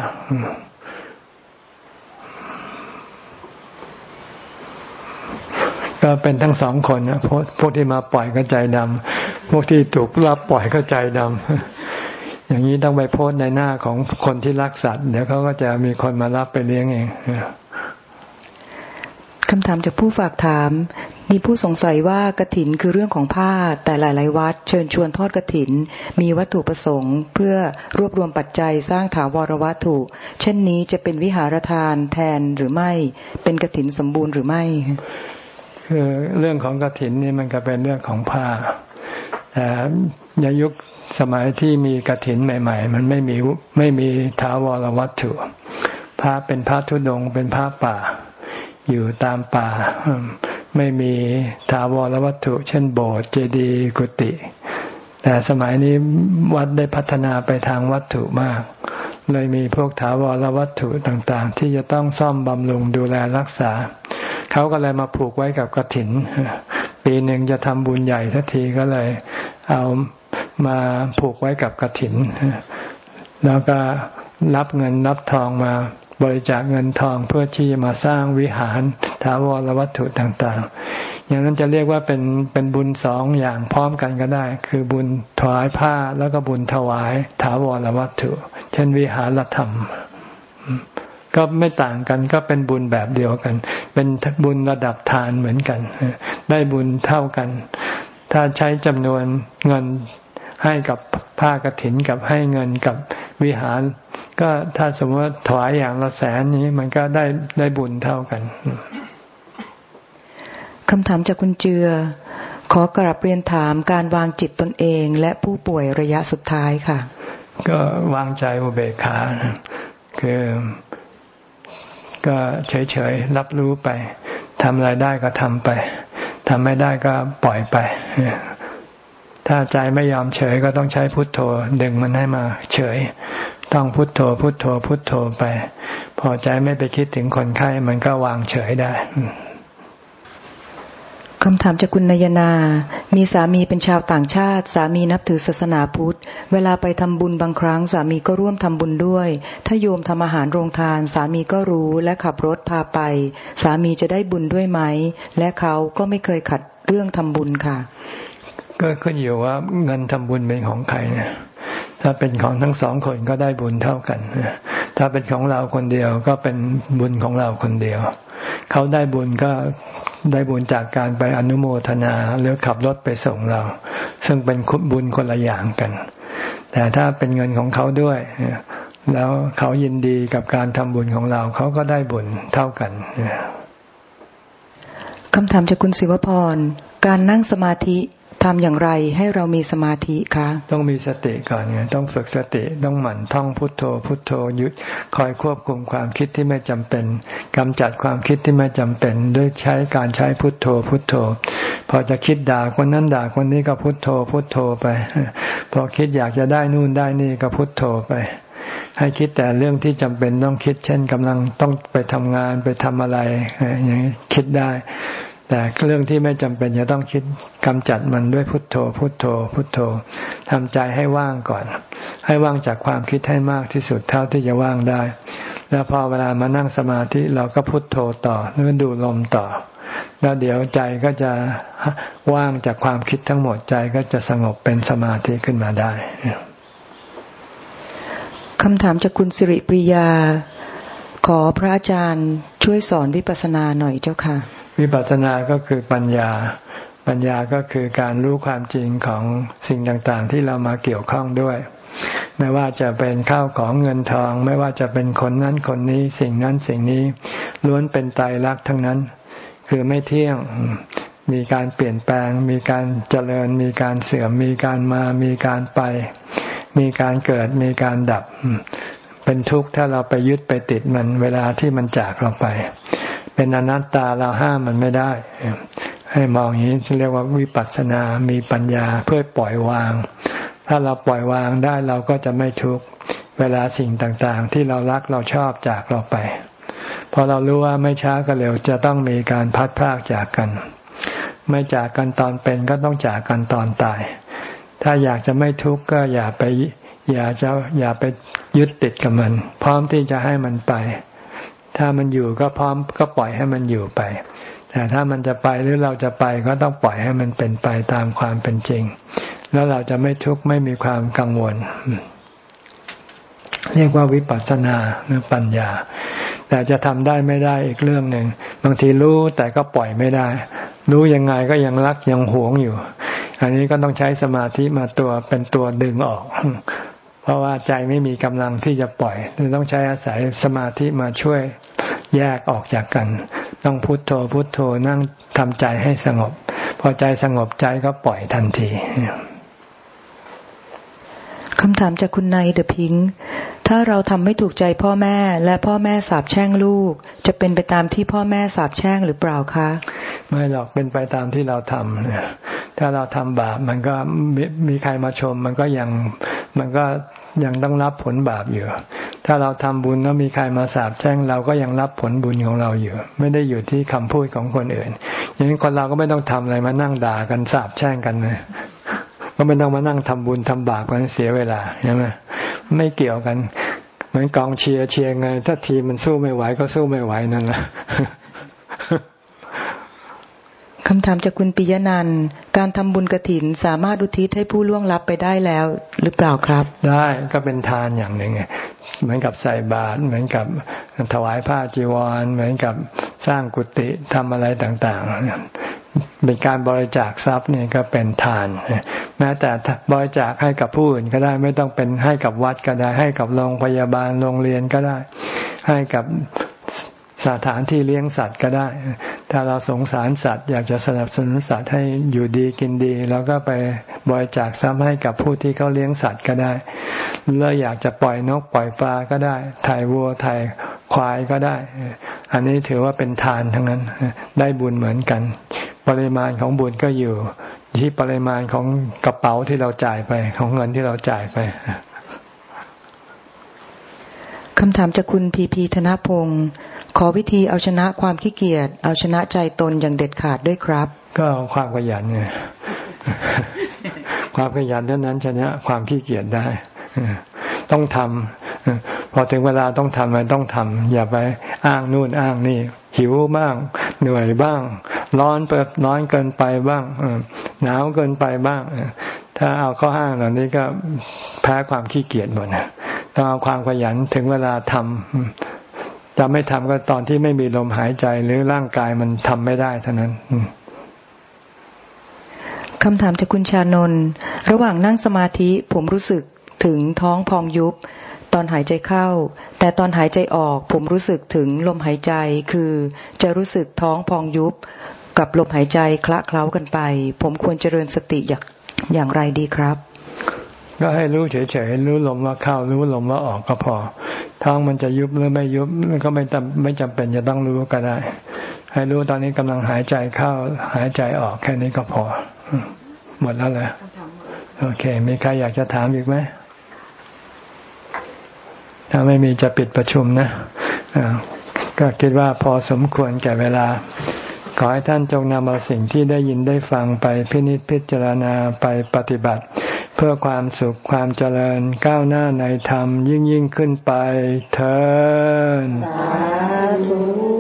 Speaker 1: ก็เป็นทั้งสองคนนะพวกที่มาปล่อยก็ใจดำพวกที่ถูกรับปล่อยก็ใจดำอย่างนี้ต้องไปโพสในหน้าของคนที่รักสัตว์ เดี๋ยวเขาก็จะมีคนมารับไปเลี้ยงเอง
Speaker 2: คำถามจากผู้ฝากถาม มีผู้สงสัยว่ากระถินคือเรื่องของผ้า แต่หลาย ๆ วัด เชิญชวนทอดกระถิน มีวัตถุประสงค์ เพื่อรวบรวมปัจจัยสร้างถาวรวัตถุ เช่นนี้จะเป็นวิหารทานแทนหรือไม่ เป็นกระถินสมบูรณ์หรือไม่
Speaker 1: คือเรื่องของกระถินนี่มันก็เป็นเรื่องของผ้าแต่ในยุคสมัยที่มีกระถินใหม่ ๆ มันไม่มีไม่มีท้าวรวัตถุพระเป็นพระธุดงเป็นพระป่า อยู่ตามป่า ไม่มีถาวรวัตถุ เช่นโบสถ์เจดีย์กุฏิแต่สมัยนี้วัดได้พัฒนาไปทางวัตถุมาก เลยมีพวกถาวรวัตถุต่างๆ ที่จะต้องซ่อมบำรุงดูแลรักษา เขาก็เลยมาผูกไว้กับกระถิน ปีหนึ่งจะทำบุญใหญ่ทันทีก็เลย เอามาผูกไว้กับกระถิน แล้วก็รับเงินรับทองมาบริจาคเงินทองเพื่อที่จะมาสร้างวิหารถาวรวัตถุต่างๆ อย่างนั้นจะเรียกว่าเป็นเป็นบุญสองอย่างพร้อมกันก็ได้ คือบุญถวายผ้าแล้วก็บุญถวายถาวรวัตถุ เช่นวิหารธรรม ก็ไม่ต่างกันก็เป็นบุญแบบเดียวกัน เป็นบุญระดับทานเหมือนกัน ได้บุญเท่ากัน ถ้าใช้จำนวนเงินให้กับผ้ากรถินกับให้เงินกับวิหาร ก็ถ้าสมมติว่าถวายอย่างละแสนนี้มันก็ได้ได้บุญเท่ากัน
Speaker 2: คำถามจากคุณเจือ ขอกราบเรียนถามการวางจิตตนเองและผู้ป่วยระยะสุดท้ายค่ะ
Speaker 1: ก็วางใจอุเบกขา คือก็เฉยๆ รับรู้ไปทำอะไรได้ก็ทำไปทำไม่ได้ก็ปล่อยไป ถ้าใจไม่ยอมเฉยก็ต้องใช้พุทโธ ดึงมันให้มาเฉย ต้องพุทโธ พุทโธ พุทโธไป พอใจไม่ไปคิดถึงคนไข้มันก็วางเฉยได้
Speaker 2: คำถามจากคุณนายนา มีสามีเป็นชาวต่างชาติ สามีนับถือศาสนาพุทธ เวลาไปทำบุญบางครั้ง สามีก็ร่วมทำบุญด้วย ถ้าโยมทำอาหารโรงทาน สามีก็รู้และขับรถพาไป สามีจะได้บุญด้วยไหม และเขาก็ไม่เคยขัดเรื่องทำบุญค่ะ
Speaker 1: ก็ขึ้นอยู่ว่าเงินทำบุญเป็นของใครเนี่ยถ้าเป็นของทั้งสองคนก็ได้บุญเท่ากัน ถ้าเป็นของเราคนเดียวก็เป็นบุญของเราคนเดียว เขาได้บุญก็ได้บุญจากการไปอนุโมทนาหรือขับรถไปส่งเรา ซึ่งเป็นบุญคนละอย่างกัน แต่ถ้าเป็นเงินของเขาด้วย แล้วเขายินดีกับการทำบุญของเรา เขาก็ได้บุญเท่ากัน
Speaker 2: คำถามจากคุณศิวพร การนั่งสมาธิ ทำอย่างไรให้เรามีสมาธิคะ
Speaker 1: ต้องมีสติก่อนไงต้องฝึกสติต้องหมั่นท่องพุทโธ พุทโธยุดคอยควบคุมความคิดที่ไม่จำเป็นกำจัดความคิดที่ไม่จำเป็น ด้วยใช้การใช้พุทโธ พุทโธ พอจะคิดด่าคนนั้นด่าคนนี้ก็พุทโธ พุทโธไป พอคิดอยากจะได้นู่นได้นี่ก็พุทโธไปให้คิดแต่เรื่องที่จำเป็นต้องคิด เช่นกำลังต้องไปทำงานไปทำอะไรอย่างนี้คิดได้ แต่เรื่องที่ไม่จำเป็นจะต้องคิดกำจัดมันด้วยพุทโธ พุทโธ พุทโธทำใจให้ว่างก่อน ให้ว่างจากความคิดให้มากที่สุดเท่าที่จะว่างได้ แล้วพอเวลามานั่งสมาธิเราก็พุทโธต่อหรือดูลมต่อ แล้วเดี๋ยวใจก็จะว่างจากความคิดทั้งหมดใจก็จะสงบเป็นสมาธิขึ้นมาได้
Speaker 2: คำถามจากคุณสิริปริยา ขอพระอาจารย์ช่วยสอนวิปัสสนาหน่อยเจ้าค่ะ
Speaker 1: วิปัสสนาก็คือปัญญา ปัญญาก็คือการรู้ความจริงของสิ่งต่างๆ ที่เรามาเกี่ยวข้องด้วย ไม่ว่าจะเป็นข้าวของเงินทอง ไม่ว่าจะเป็นคนนั้นคนนี้ สิ่งนั้นสิ่งนี้ล้วนเป็นไตรลักทั้งนั้น คือไม่เที่ยงมีการเปลี่ยนแปลง มีการเจริญ มีการเสื่อม มีการมา มีการไป มีการเกิด มีการดับ เป็นทุกข์ถ้าเราไปยึดไปติดมัน เวลาที่มันจากเราไป เป็นอนัตตาเราห้ามมันไม่ได้ ให้มองอย่างนี้เรียกว่าวิปัสสนา มีปัญญาเพื่อปล่อยวาง ถ้าเราปล่อยวางได้เราก็จะไม่ทุกข์เวลาสิ่งต่างๆ ที่เรารักเราชอบจากเราไป พอเรารู้ว่าไม่ช้าก็เร็วจะต้องมีการพัดพรากจากกัน ไม่จากกันตอนเป็นก็ต้องจากกันตอนตาย ถ้าอยากจะไม่ทุกข์ก็อย่าไปอย่าจะอย่าไปยึดติดกับมัน พร้อมที่จะให้มันไป ถ้ามันอยู่ก็พร้อมก็ปล่อยให้มันอยู่ไป แต่ถ้ามันจะไปหรือเราจะไปก็ต้องปล่อยให้มันเป็นไปตามความเป็นจริง แล้วเราจะไม่ทุกข์ไม่มีความกังวล เรียกว่าวิปัสสนาหรือปัญญา แต่จะทำได้ไม่ได้อีกเรื่องหนึ่งบางทีรู้แต่ก็ปล่อยไม่ได้ รู้ยังไงก็ยังรักยังหวงอยู่ อันนี้ก็ต้องใช้สมาธิมาตัวเป็นตัวดึงออก เพราะว่าใจไม่มีกำลังที่จะปล่อยต้องใช้อาศัยสมาธิมาช่วยแยกออกจากกัน ต้องพุโทโธพุโทโธนั่งทำใจให้สงบ พอใจสงบใจก็ปล่อยทันที
Speaker 2: คำถามจากคุณนายเดอะพิงค์ถ้าเราทำไม่ถูกใจพ่อแม่ และพ่อแม่สาบแช่งลูก จะเป็นไปตามที่พ่อแม่สาบแช่งหรือเปล่าคะ
Speaker 1: ไม่หรอกเป็นไปตามที่เราทำเนี่ยถ้าเราทำบาปมันก็มมีใครมาชม มันก็ยังมันก็ยังต้องรับผลบาปอยู่ถ้าเราทำบุญแล้วมีใครมาสาบแช่งเราก็ยังรับผลบุญของเราอยู่ ไม่ได้อยู่ที่คำพูดของคนอื่น อย่างนี้คนเราก็ไม่ต้องทำอะไรมานั่งด่ากันสาบแช่งกันเลย ก็ไม่ต้องมานั่งทำบุญทำบาปกันเสียเวลาใช่ไหมไม่เกี่ยวกันเหมือนกองเชียร์เชียร์ไง ถ้าทีมมันสู้ไม่ไหวก็สู้ไม่ไหวนั่นแหละ
Speaker 2: คำถามจากคุณปิยนันการทำบุญกระถินสามารถอุทิศให้ผู้ล่วงลับไปได้แล้วหรือเปล่าครับ
Speaker 1: ได้ก็เป็นทานอย่างหนึ่งเหมือนกับใส่บาตรเหมือนกับถวายผ้าจีวร เหมือนกับสร้างกุฏิทำอะไรต่าง ๆ เป็นการบริจาคทรัพย์นี่ก็เป็นทาน แม้แต่บริจาคให้กับผู้อื่นก็ได้ไม่ต้องเป็นให้กับวัดก็ได้ ให้กับโรงพยาบาลโรงเรียนก็ได้ ให้กับสถานที่เลี้ยงสัตว์ก็ได้ ถ้าเราสงสารสัตว์ อยากจะสนับสนุนสัตว์ให้อยู่ดีกินดีเราก็ไปบริจาคทรัพย์ให้กับผู้ที่เขาเลี้ยงสัตว์ก็ได้หรืออยากจะปล่อยนกปล่อยปลาก็ได้ถ่ายวัวถ่ายควายก็ได้ อันนี้ถือว่าเป็นทานทั้งนั้นได้บุญเหมือนกัน ปริมาณของบุญก็อยู่ที่ปริมาณของกระเป๋าที่เราจ่ายไป ของเงินที่เราจ่ายไป
Speaker 2: คำถามจากคุณพีพีธนพงศ์ขอวิธีเอาชนะความขี้เกียจเอาชนะใจตนอย่างเด็ดขาดด้วยครับ
Speaker 1: ก็ความขยันไงความขยันเท่านั้นชนะความขี้เกียจได้ต้องทำพอถึงเวลาต้องทำอะไรต้องทำอย่าไปอ้างนู่นอ้างนี่ หิวบ้าง เหนื่อยบ้าง ร้อนเปิดร้อนเกินไปบ้างหนาวเกินไปบ้างถ้าเอาข้ออ้างเหล่านี้ก็แพ้ความขี้เกียจหมดต้องเอาความขยันถึงเวลาทำจะไม่ทำก็ตอนที่ไม่มีลมหายใจหรือร่างกายมันทำไม่ได้เท่านั้น
Speaker 2: คำถามจากคุณชานน ระหว่างนั่งสมาธิผมรู้สึกถึงท้องพองยุบ ตอนหายใจเข้า แต่ตอนหายใจออกผมรู้สึกถึงลมหายใจคือจะรู้สึกท้องพองยุบ กับลมหายใจคละเคล้ากันไป ผมควรเจริญสติอย่างอย่างไรดีครับ
Speaker 1: ก็ให้รู้เฉยๆรู้ลมว่าเข้ารู้ลมว่าออกก็พอ ท้องมันจะยุบหรือไม่ยุบมันก็ไม่จำไม่จำเป็นจะต้องรู้ก็ได้ ให้รู้ตอนนี้กำลังหายใจเข้าหายใจออกแค่นี้ก็พอ หมดแล้วเหรอโอเค มีใครอยากจะถามอีกไหม ถ้าไม่มีจะปิดประชุมนะก็คิดว่าพอสมควรแก่เวลา ขอให้ท่านจงนำเอาสิ่งที่ได้ยินได้ฟังไปพินิจพิจารณาไปปฏิบัติ เพื่อความสุขความเจริญก้าวหน้าในธรรมยิ่งยิ่งขึ้นไปเถิด